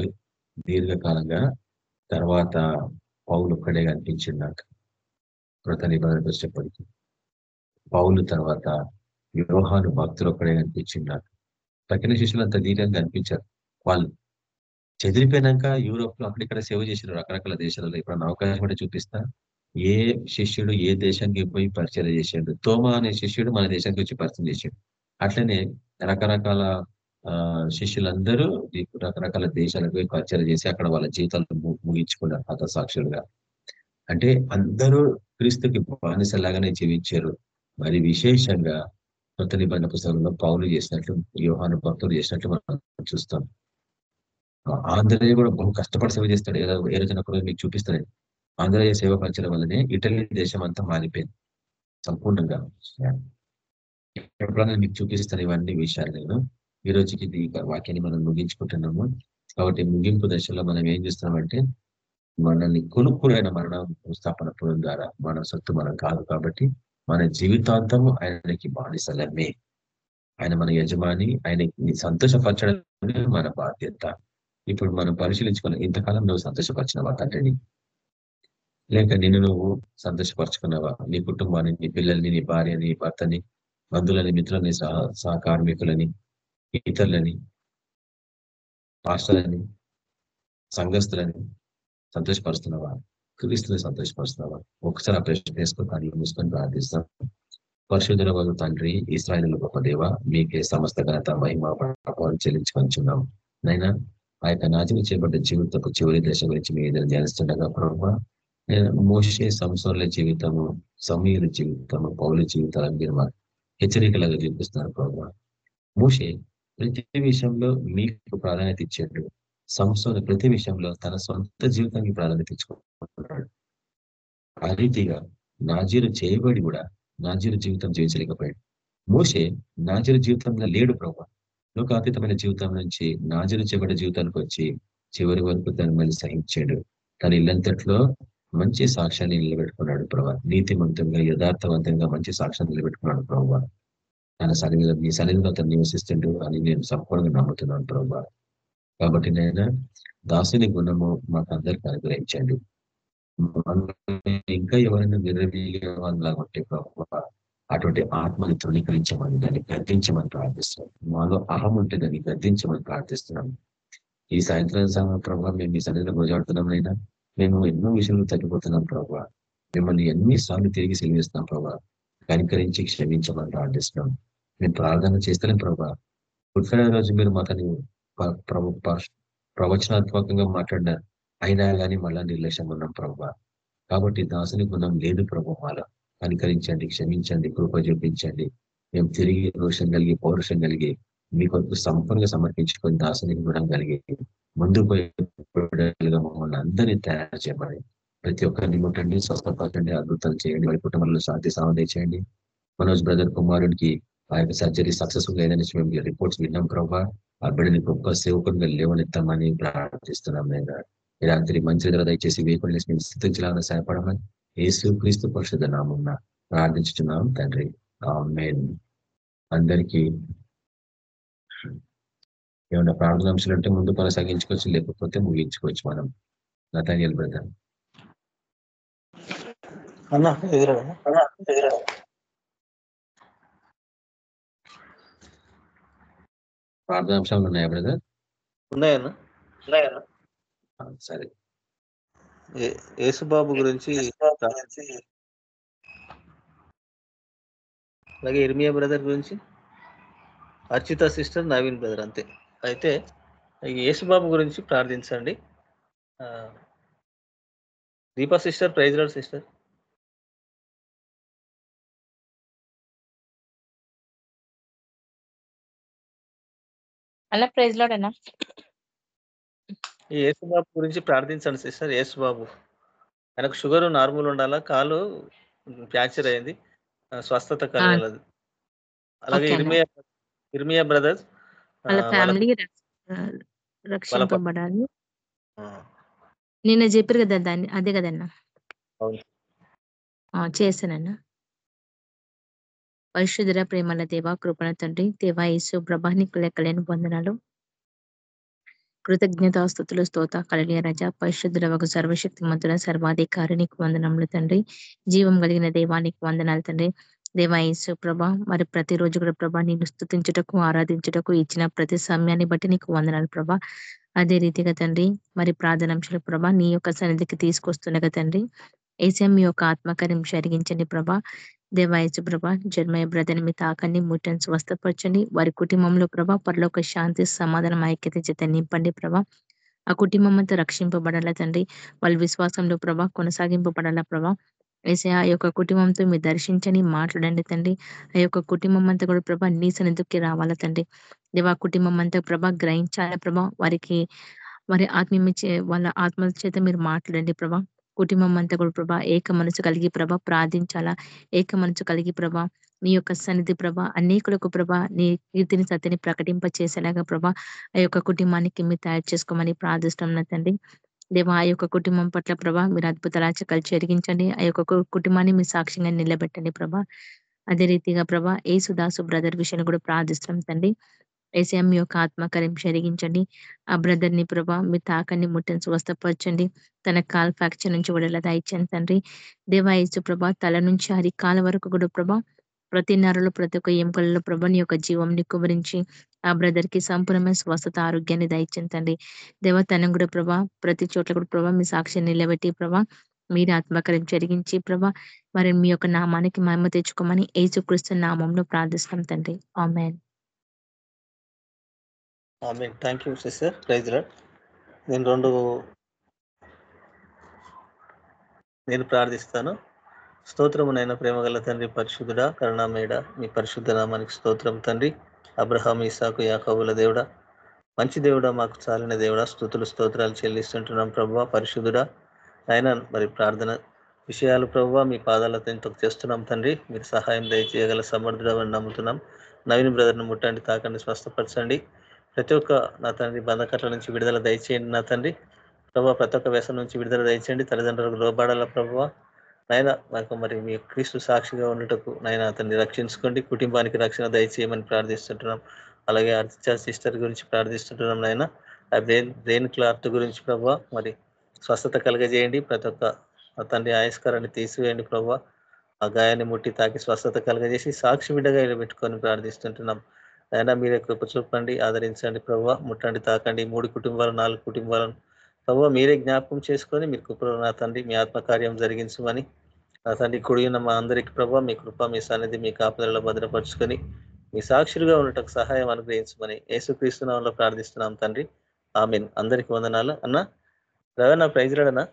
దీర్ఘకాలంగా. తర్వాత పౌలు ఒక్కడే కనిపించింది నాకు. కృత నిబంధన వచ్చేప్పటికీ పౌలు తర్వాత వ్యూహాను భక్తులు ఒక్కడే కనిపించింది నాకు. తక్కిన శిష్యులు అంత దీర్ఘంగా కనిపించారు. వాళ్ళు చెదిరిపోయినాక యూరోప్లో అక్కడిక్కడ సేవ చేసిన రకరకాల దేశాలలో ఇప్పుడు అవకాశం కూడా చూపిస్తా. ఏ శిష్యుడు ఏ దేశానికి పోయి పరిచయం చేసాడు తోమా అనే శిష్యుడు మన దేశానికి వచ్చి పరిచయం చేసాడు అట్లనే రకరకాల శిష్యులందరూ రకరకాల దేశాలకు పరిచయం చేసి అక్కడ వాళ్ళ జీవితాలను ముగించుకున్నారు హత సాక్షులుగా అంటే అందరూ క్రీస్తుకి బానిసలాగానే జీవించారు. మరి విశేషంగా కొత్త నిబంధన పుస్తకంలో పౌలు చేసినట్లు వ్యూహాను భక్తులు చేసినట్లు మనం చూస్తాం. ఆంధ్రయ్య కూడా బహు కష్టపడి సేవ చేస్తాడు. ఏ రోజున కూడా మీకు చూపిస్తాడు. ఆంధ్రయ్య సేవ పంచడం వల్లనే ఇటలీ దేశం అంతా మారిపోయింది. సంపూర్ణంగా. ఎప్పుడైనా మీకు చూపిస్తాను ఇవన్నీ విషయాలు నేను. ఈ రోజుకి ఈ వాక్యాన్ని మనం ముగించుకుంటున్నాము. కాబట్టి ముగింపు దశలో మనం ఏం చేస్తున్నామంటే మనల్ని కొనుక్కునైన మరణం స్థాపన పురం ద్వారా మన సొత్తు మనం కాదు కాబట్టి మన జీవితాంతము ఆయనకి బానిసలమే. ఆయన మన యజమాని ఆయనకి సంతోషపరచడమే మన బాధ్యత. ఇప్పుడు మనం పరిశీలించుకున్న ఇంతకాలం నువ్వు సంతోషపరిచినవా తండ్రిని లేక నిన్ను నువ్వు సంతోషపరచుకున్నావా? నీ కుటుంబాన్ని నీ పిల్లల్ని నీ భార్యని భర్తని బంధువులని మిత్రులని సహ సహకార్మికులని ఇతరులని పాస్టర్లని సంఘస్థులని సంతోషపరుస్తున్నావా క్రీస్తుని సంతోషపరుస్తున్నావా ఒకసారి ఆ ప్రశ్న వేసుకొని కళ్ళు మూసుకొని ప్రార్థిస్తాం. పరిశుద్ధుల వల్ల తండ్రి ఇస్రాయలు గొప్ప దేవ మీకే సమస్త ఘనత మహిమ ప్రభావం చెల్లించుకొంచున్నాం నైనా ఆ యొక్క నాశనం చేయబడ్డ జీవితపు చివరి దశ గురించి మీ ఏదైనా ధ్యానిస్తుండగా ప్రభావ మోసే సంవత్సరాల జీవితము సమీర జీవితము పౌల జీవితాలను మీరు మాకు హెచ్చరికలాగా చూపిస్తున్నారు ప్రభావ మోసే ప్రతి విషయంలో మీకు ప్రాధాన్యత ఇచ్చాడు సంస్థ ప్రతి విషయంలో తన సొంత జీవితానికి ప్రాధాన్యత ఇచ్చుకుంటున్నాడు. ఆ రీతిగా నాజీరు చేయబడి కూడా నాజీరు జీవితం జీవించలేకపోయాడు మోసే నాజీరు జీవితంలో లేడు ప్రభావ లోకాతీతమైన జీవితం నుంచి నాజీరు చేయబడే జీవితానికి వచ్చి చివరి వరకు తను మళ్ళీ సహించాడు. తన ఇల్లంతట్లో మంచి సాక్ష్యాన్ని నిలబెట్టుకున్నాడు ప్రభావ నీతివంతంగా యథార్థవంతంగా మంచి సాక్ష్యాన్ని నిలబెట్టుకున్నాడు ప్రభావ తన సన్నిధిలో మీ సన్నిధిలో అతను నివసిస్తుండు అని నేను సంపూర్ణంగా నమ్ముతున్నాను ప్రభా. కాబట్టి నేను దాసుని గుణము మాకందరికి అనుగ్రహించండి. ఇంకా ఎవరైనా విరవీలాగా ఉంటే ప్రభావ అటువంటి ఆత్మని తృణీకరించమని దాన్ని గద్దించమని ప్రార్థిస్తున్నాం. మాలో అహం ఉంటే దాన్ని గద్దించమని ప్రార్థిస్తున్నాం. ఈ సాయంత్రం ప్రభావ మేము మీ సన్నిధిలో గోజాడుతున్నాం అయినా మేము ఎన్నో విషయాలు తగ్గిపోతున్నాం ప్రభావ మిమ్మల్ని ఎన్నిసార్లు తిరిగి సెలవిస్తున్నాం ప్రభావ కనికరించి క్షమించమని ప్రార్థిస్తున్నాం. మేము ప్రార్థన చేస్తలేం ప్రభా. గుడ్ ఫ్రైడే రోజు మీరు మాతని ప్రవచనాత్మకంగా మాట్లాడినారు అయినా కానీ మళ్ళా నిర్లక్ష్యం ఉన్నాం ప్రభా. కాబట్టి దాసుని గుణం లేదు ప్రభు మాలో. కనికరించండి క్షమించండి కృప చూపించండి. మేము తిరిగి రోషం కలిగి పౌరుషం కలిగి మీ కొరకు సంపూర్ణంగా సమర్పించుకొని దాసుని గుణం కలిగి ముందు పోయేగా మమ్మల్ని అందరినీ తయారు చేయమని ప్రతి ఒక్కరిని ముట్టండి స్వస్థపరచండి అద్భుతాలు చేయండి వారి కుటుంబంలో శాంతి సామర్థ్యం చేయండి. మనోజ్ బ్రదర్ కుమారుడికి ఆ యొక్క సర్జరీ సక్సెస్ఫుల్ అయిందని మేము రిపోర్ట్స్ విన్నాం ప్రభావ ఆ బిడ్డని గొప్ప సేవకునిగా లేవనెత్తామని ప్రార్థిస్తున్నాం నేను ఈ రాత్రి మంచి ధర దయచేసి వేకుని మేము స్థితించాలని సహాయపడమని ఏసు క్రీస్తు పరిషత్ నామం ప్రార్థించుతున్నాం తండ్రి. అందరికీ ఏమన్నా ప్రార్థన అంశాలు అంటే ముందు కొనసాగించుకోవచ్చు లేకపోతే ముగించుకోవచ్చు మనం. Nathaniel brother. అన్నా ఎదురా ప్రార్థనాంశాలు ఉన్నాయా బ్రదర్? ఉన్నాయన్నా. ఉన్నాయన్నా. సరే. యేసుబాబు గురించి అలాగే ఇర్మియా బ్రదర్ గురించి. అర్చిత సిస్టర్ నవీన్ బ్రదర్ అంతే. అయితే యేసుబాబు గురించి ప్రార్థించండి. Deepa sister praise lord sister. అలా ప్రైజ్ లోడేనా ఈ యేసుబాబు గురించి ప్రార్థించండి సిస్టర్ యేసుబాబు. ఆయనకు షుగర్ నార్మల్ ఉండాలా? కాలు ఫ్రాక్చర్ అయింది. స్వస్థత కలగాలి అలాగే. ఇర్మియా ఇర్మియా బ్రదర్స్ వాళ్ళ ఫ్యామిలీ రక్షింపబడాలి. నిన్న చెప్పారు కదా దాన్ని అదే కదన్నా? అవును. ఆ, చేశానన్నా పరిశుధర ప్రేమల దేవ కృపణ తండ్రి దేవా యేసు ప్రభా లెక్కలేని వందనాలు. కృతజ్ఞతాస్థుతులు స్తోత కళలియ రజ పరిశుద్ధుల ఒక సర్వశక్తి మంతుల సర్వాధికారి నీకు వందనములు తండ్రి. జీవం కలిగిన దేవానికి వందనాలు తండ్రి. దేవాయేసు ప్రభ మరి ప్రతిరోజు కూడా ప్రభా నేను స్థుతించుటకు ఆరాధించుటకు ఇచ్చిన ప్రతి సమయాన్ని బట్టి నీకు వందనాలు ప్రభా. అదే రీతిగా తండ్రి మరి ప్రార్థనాంశాలు ప్రభా నీ యొక్క సన్నిధికి తీసుకొస్తుండగా తండ్రి ఏసీఎం మీ యొక్క ఆత్మకార్యం జరిగించండి ప్రభా. దేవాయచు ప్రభ జన్మయ బ్రదర్ని మీ తాకండి ముట్టని స్వస్థపరచండి వారి కుటుంబంలో ప్రభా పరలోక శాంతి సమాధానం ఐక్యత చేత నింపండి ప్రభా. ఆ కుటుంబం అంతా రక్షింపబడాలా తండ్రి? వాళ్ళ విశ్వాసంలో ప్రభా కొనసాగింపబడాలా ప్రభా? వేసే ఆ యొక్క కుటుంబంతో మీరు దర్శించని మాట్లాడండి తండ్రి. ఆ యొక్క కుటుంబం అంతా కూడా ప్రభా నీ సన్నిధికి రావాల తండ్రి. దేవా కుటుంబం అంతా ప్రభా గ్రహించాలా ప్రభా? వారికి వారి ఆత్మీయ వాళ్ళ ఆత్మల చేత మీరు మాట్లాడండి ప్రభా. కుటుంబం అంతా కూడా ప్రభా ఏక మనసు కలిగి ప్రభ ప్రార్థించాలా? ఏక మనసు కలిగి ప్రభా నీ యొక్క సన్నిధి ప్రభ అనేకులకు ప్రభ నీ కీర్తిని సత్యని ప్రకటింప చేసేలాగా ప్రభ ఆ యొక్క కుటుంబానికి మీరు తయారు చేసుకోమని ప్రార్థిస్తున్నాం తండ్రి. దేవా ఆ యొక్క కుటుంబం పట్ల ప్రభా మీరు అద్భుత రాచకాలు చెరిగించండి ఆ యొక్క కుటుంబాన్ని మీ సాక్ష్యంగా నిలబెట్టండి ప్రభా. అదే రీతిగా ప్రభా ఏ సుదాసు బ్రదర్ విషయాన్ని కూడా ప్రార్థిస్తున్నాం తండ్రి. ఏసీఎం యొక్క ఆత్మకార్యం జరిగించండి ఆ బ్రదర్ని ప్రభా మీ తాకని ముట్టని స్వస్థపరచండి. తన కాల్ ఫ్రాక్చర్ నుంచి విడుదల దాయించండి తండ్రి. దేవాయసు ప్రభా తల నుంచి హరి కాల వరకు కూడా ప్రభా ప్రతి నరలో ప్రతి ఒక్క ఎముకలలో ప్రభని యొక్క జీవంని కుమరించి ఆ బ్రదర్కి సంపూర్ణమైన స్వస్థత ఆరోగ్యాన్ని దయచండి తండ్రి. దేవ కూడా ప్రభా ప్రతి చోట్ల కూడా ప్రభా మీ సాక్షిని నిలబెట్టి ప్రభా మీరు ఆత్మకార్యం జరిగించి ప్రభా మరి మీ యొక్క నామానికి మహిమ తెచ్చుకోమని ఏసుక్రీస్తు నామంలో ప్రార్థిస్తాం తండ్రి. ఆమెన్. ఆమె thank you sister praise lord నేను రెండు నేను ప్రార్థిస్తాను. స్తోత్రము నైనా ప్రేమగల తండ్రి పరిశుద్ధుడా కరుణామేడ మీ పరిశుద్ధ నామానికి స్తోత్రం తండ్రి. అబ్రహాం ఇసాకు యాకబుల దేవుడా మంచి దేవుడా మాకు చాలిన దేవుడా స్థుతులు స్తోత్రాలు చెల్లిస్తుంటున్నాం ప్రభు పరిశుద్ధుడా. ఆయన మరి ప్రార్థన విషయాలు ప్రభు మీ పాదాలతో ఎంతో చేస్తున్నాం తండ్రి. మీరు సహాయం దయచేయగల సమర్థుడమని నమ్ముతున్నాం. నవీన్ బ్రదర్ని ముట్టండి తాకండి స్వస్థపరచండి. ప్రతి ఒక్క నా తండ్రి బంధకట్ల నుంచి విడుదల దయచేయండి నా తండ్రి. ప్రభావ ప్రతి ఒక్క వ్యసనం నుంచి విడుదల దయచేయండి. తల్లిదండ్రులకు లోబడాల ప్రభావ నాయన మాకు మరి మీ క్రీస్తు సాక్షిగా ఉండటకు నాయన అతన్ని రక్షించుకోండి. కుటుంబానికి రక్షణ దయచేయమని ప్రార్థిస్తుంటున్నాం. అలాగే అర్చా సిస్టర్ గురించి ప్రార్థిస్తుంటున్నాం నాయన. ఆ బ్రెయిన్ బ్రెయిన్ క్లార్త్ గురించి ప్రభావ మరి స్వస్థత కలగజేయండి. ప్రతి ఒక్క తండ్రి ఆయస్కరాన్ని తీసివేయండి ప్రభావ ఆ గాయాన్ని ముట్టి తాకి స్వస్థత కలగజేసి సాక్షి బిడ్డగా పెట్టుకొని ప్రార్థిస్తుంటున్నాం. అయినా మీరే కృప చూపండి ఆదరించండి ప్రభావ ముట్టండి తాకండి. మూడు కుటుంబాలు నాలుగు కుటుంబాలను ప్రభావ మీరే జ్ఞాపకం చేసుకొని మీరు కృపలో నా తండ్రి మీ ఆత్మకార్యం జరిగించమని నా తండ్రి కుడిగిన మా అందరికీ ప్రభావ మీ కృప మీ సన్నిధి మీ కాపుదలలో భద్రపరుచుకొని మీ సాక్షులుగా ఉండటం సహాయం అనుగ్రహించమని యేసుక్రీస్తునామంలో ప్రార్థిస్తున్నాం తండ్రి. ఆమెన్. అందరికి వందనాలు. అన్న రవణ ప్రైజ్ రాడనా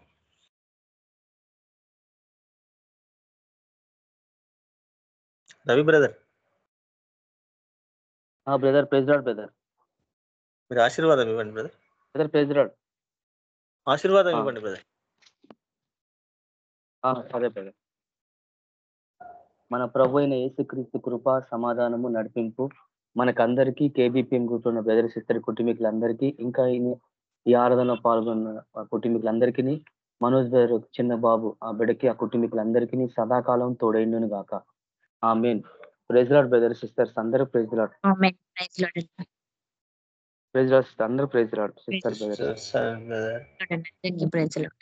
Ravi brother. Brother praise lord brother. మీరు ఆశీర్వాదం ఇవ్వండి బ్రదర్. బ్రదర్ రాడ్ ఆశీర్వాదం. ఇవ్వండి బ్రదర్. బ్రదర్. మన ప్రభు అయిన యేసుక్రీస్తు కృప సమాధానము నడిపింపు మనకందరికీ కేబీపీఎం గ్రూప్ ఉన్న బ్రదర్ సిస్టర్ కుటుంబీకులందరికీ ఇంకా ఈ- ఆరాధన పాల్గొన్న కుటుంబీకులందరికీ మనోజ్ బ్రదర్ చిన్న బాబు ఆ బిడ్డకి ఆ కుటుంబీకులందరికీ సదాకాలం తోడైండును గాక ఆ మెయిన్ ప్రెజ్ లాడ్ బ్రదర్ సిస్టర్స్ అందరూ ప్రెజ్ లాడ్ ఆమెన్ ప్రైజ్ లార్డ్ అన్న. ప్రెజ్ లాడ్ అందరూ praise lord sister brother praise lord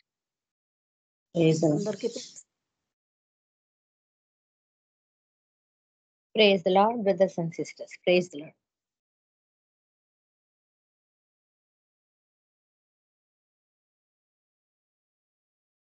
అందరికీ praise lord brothers and sisters praise lord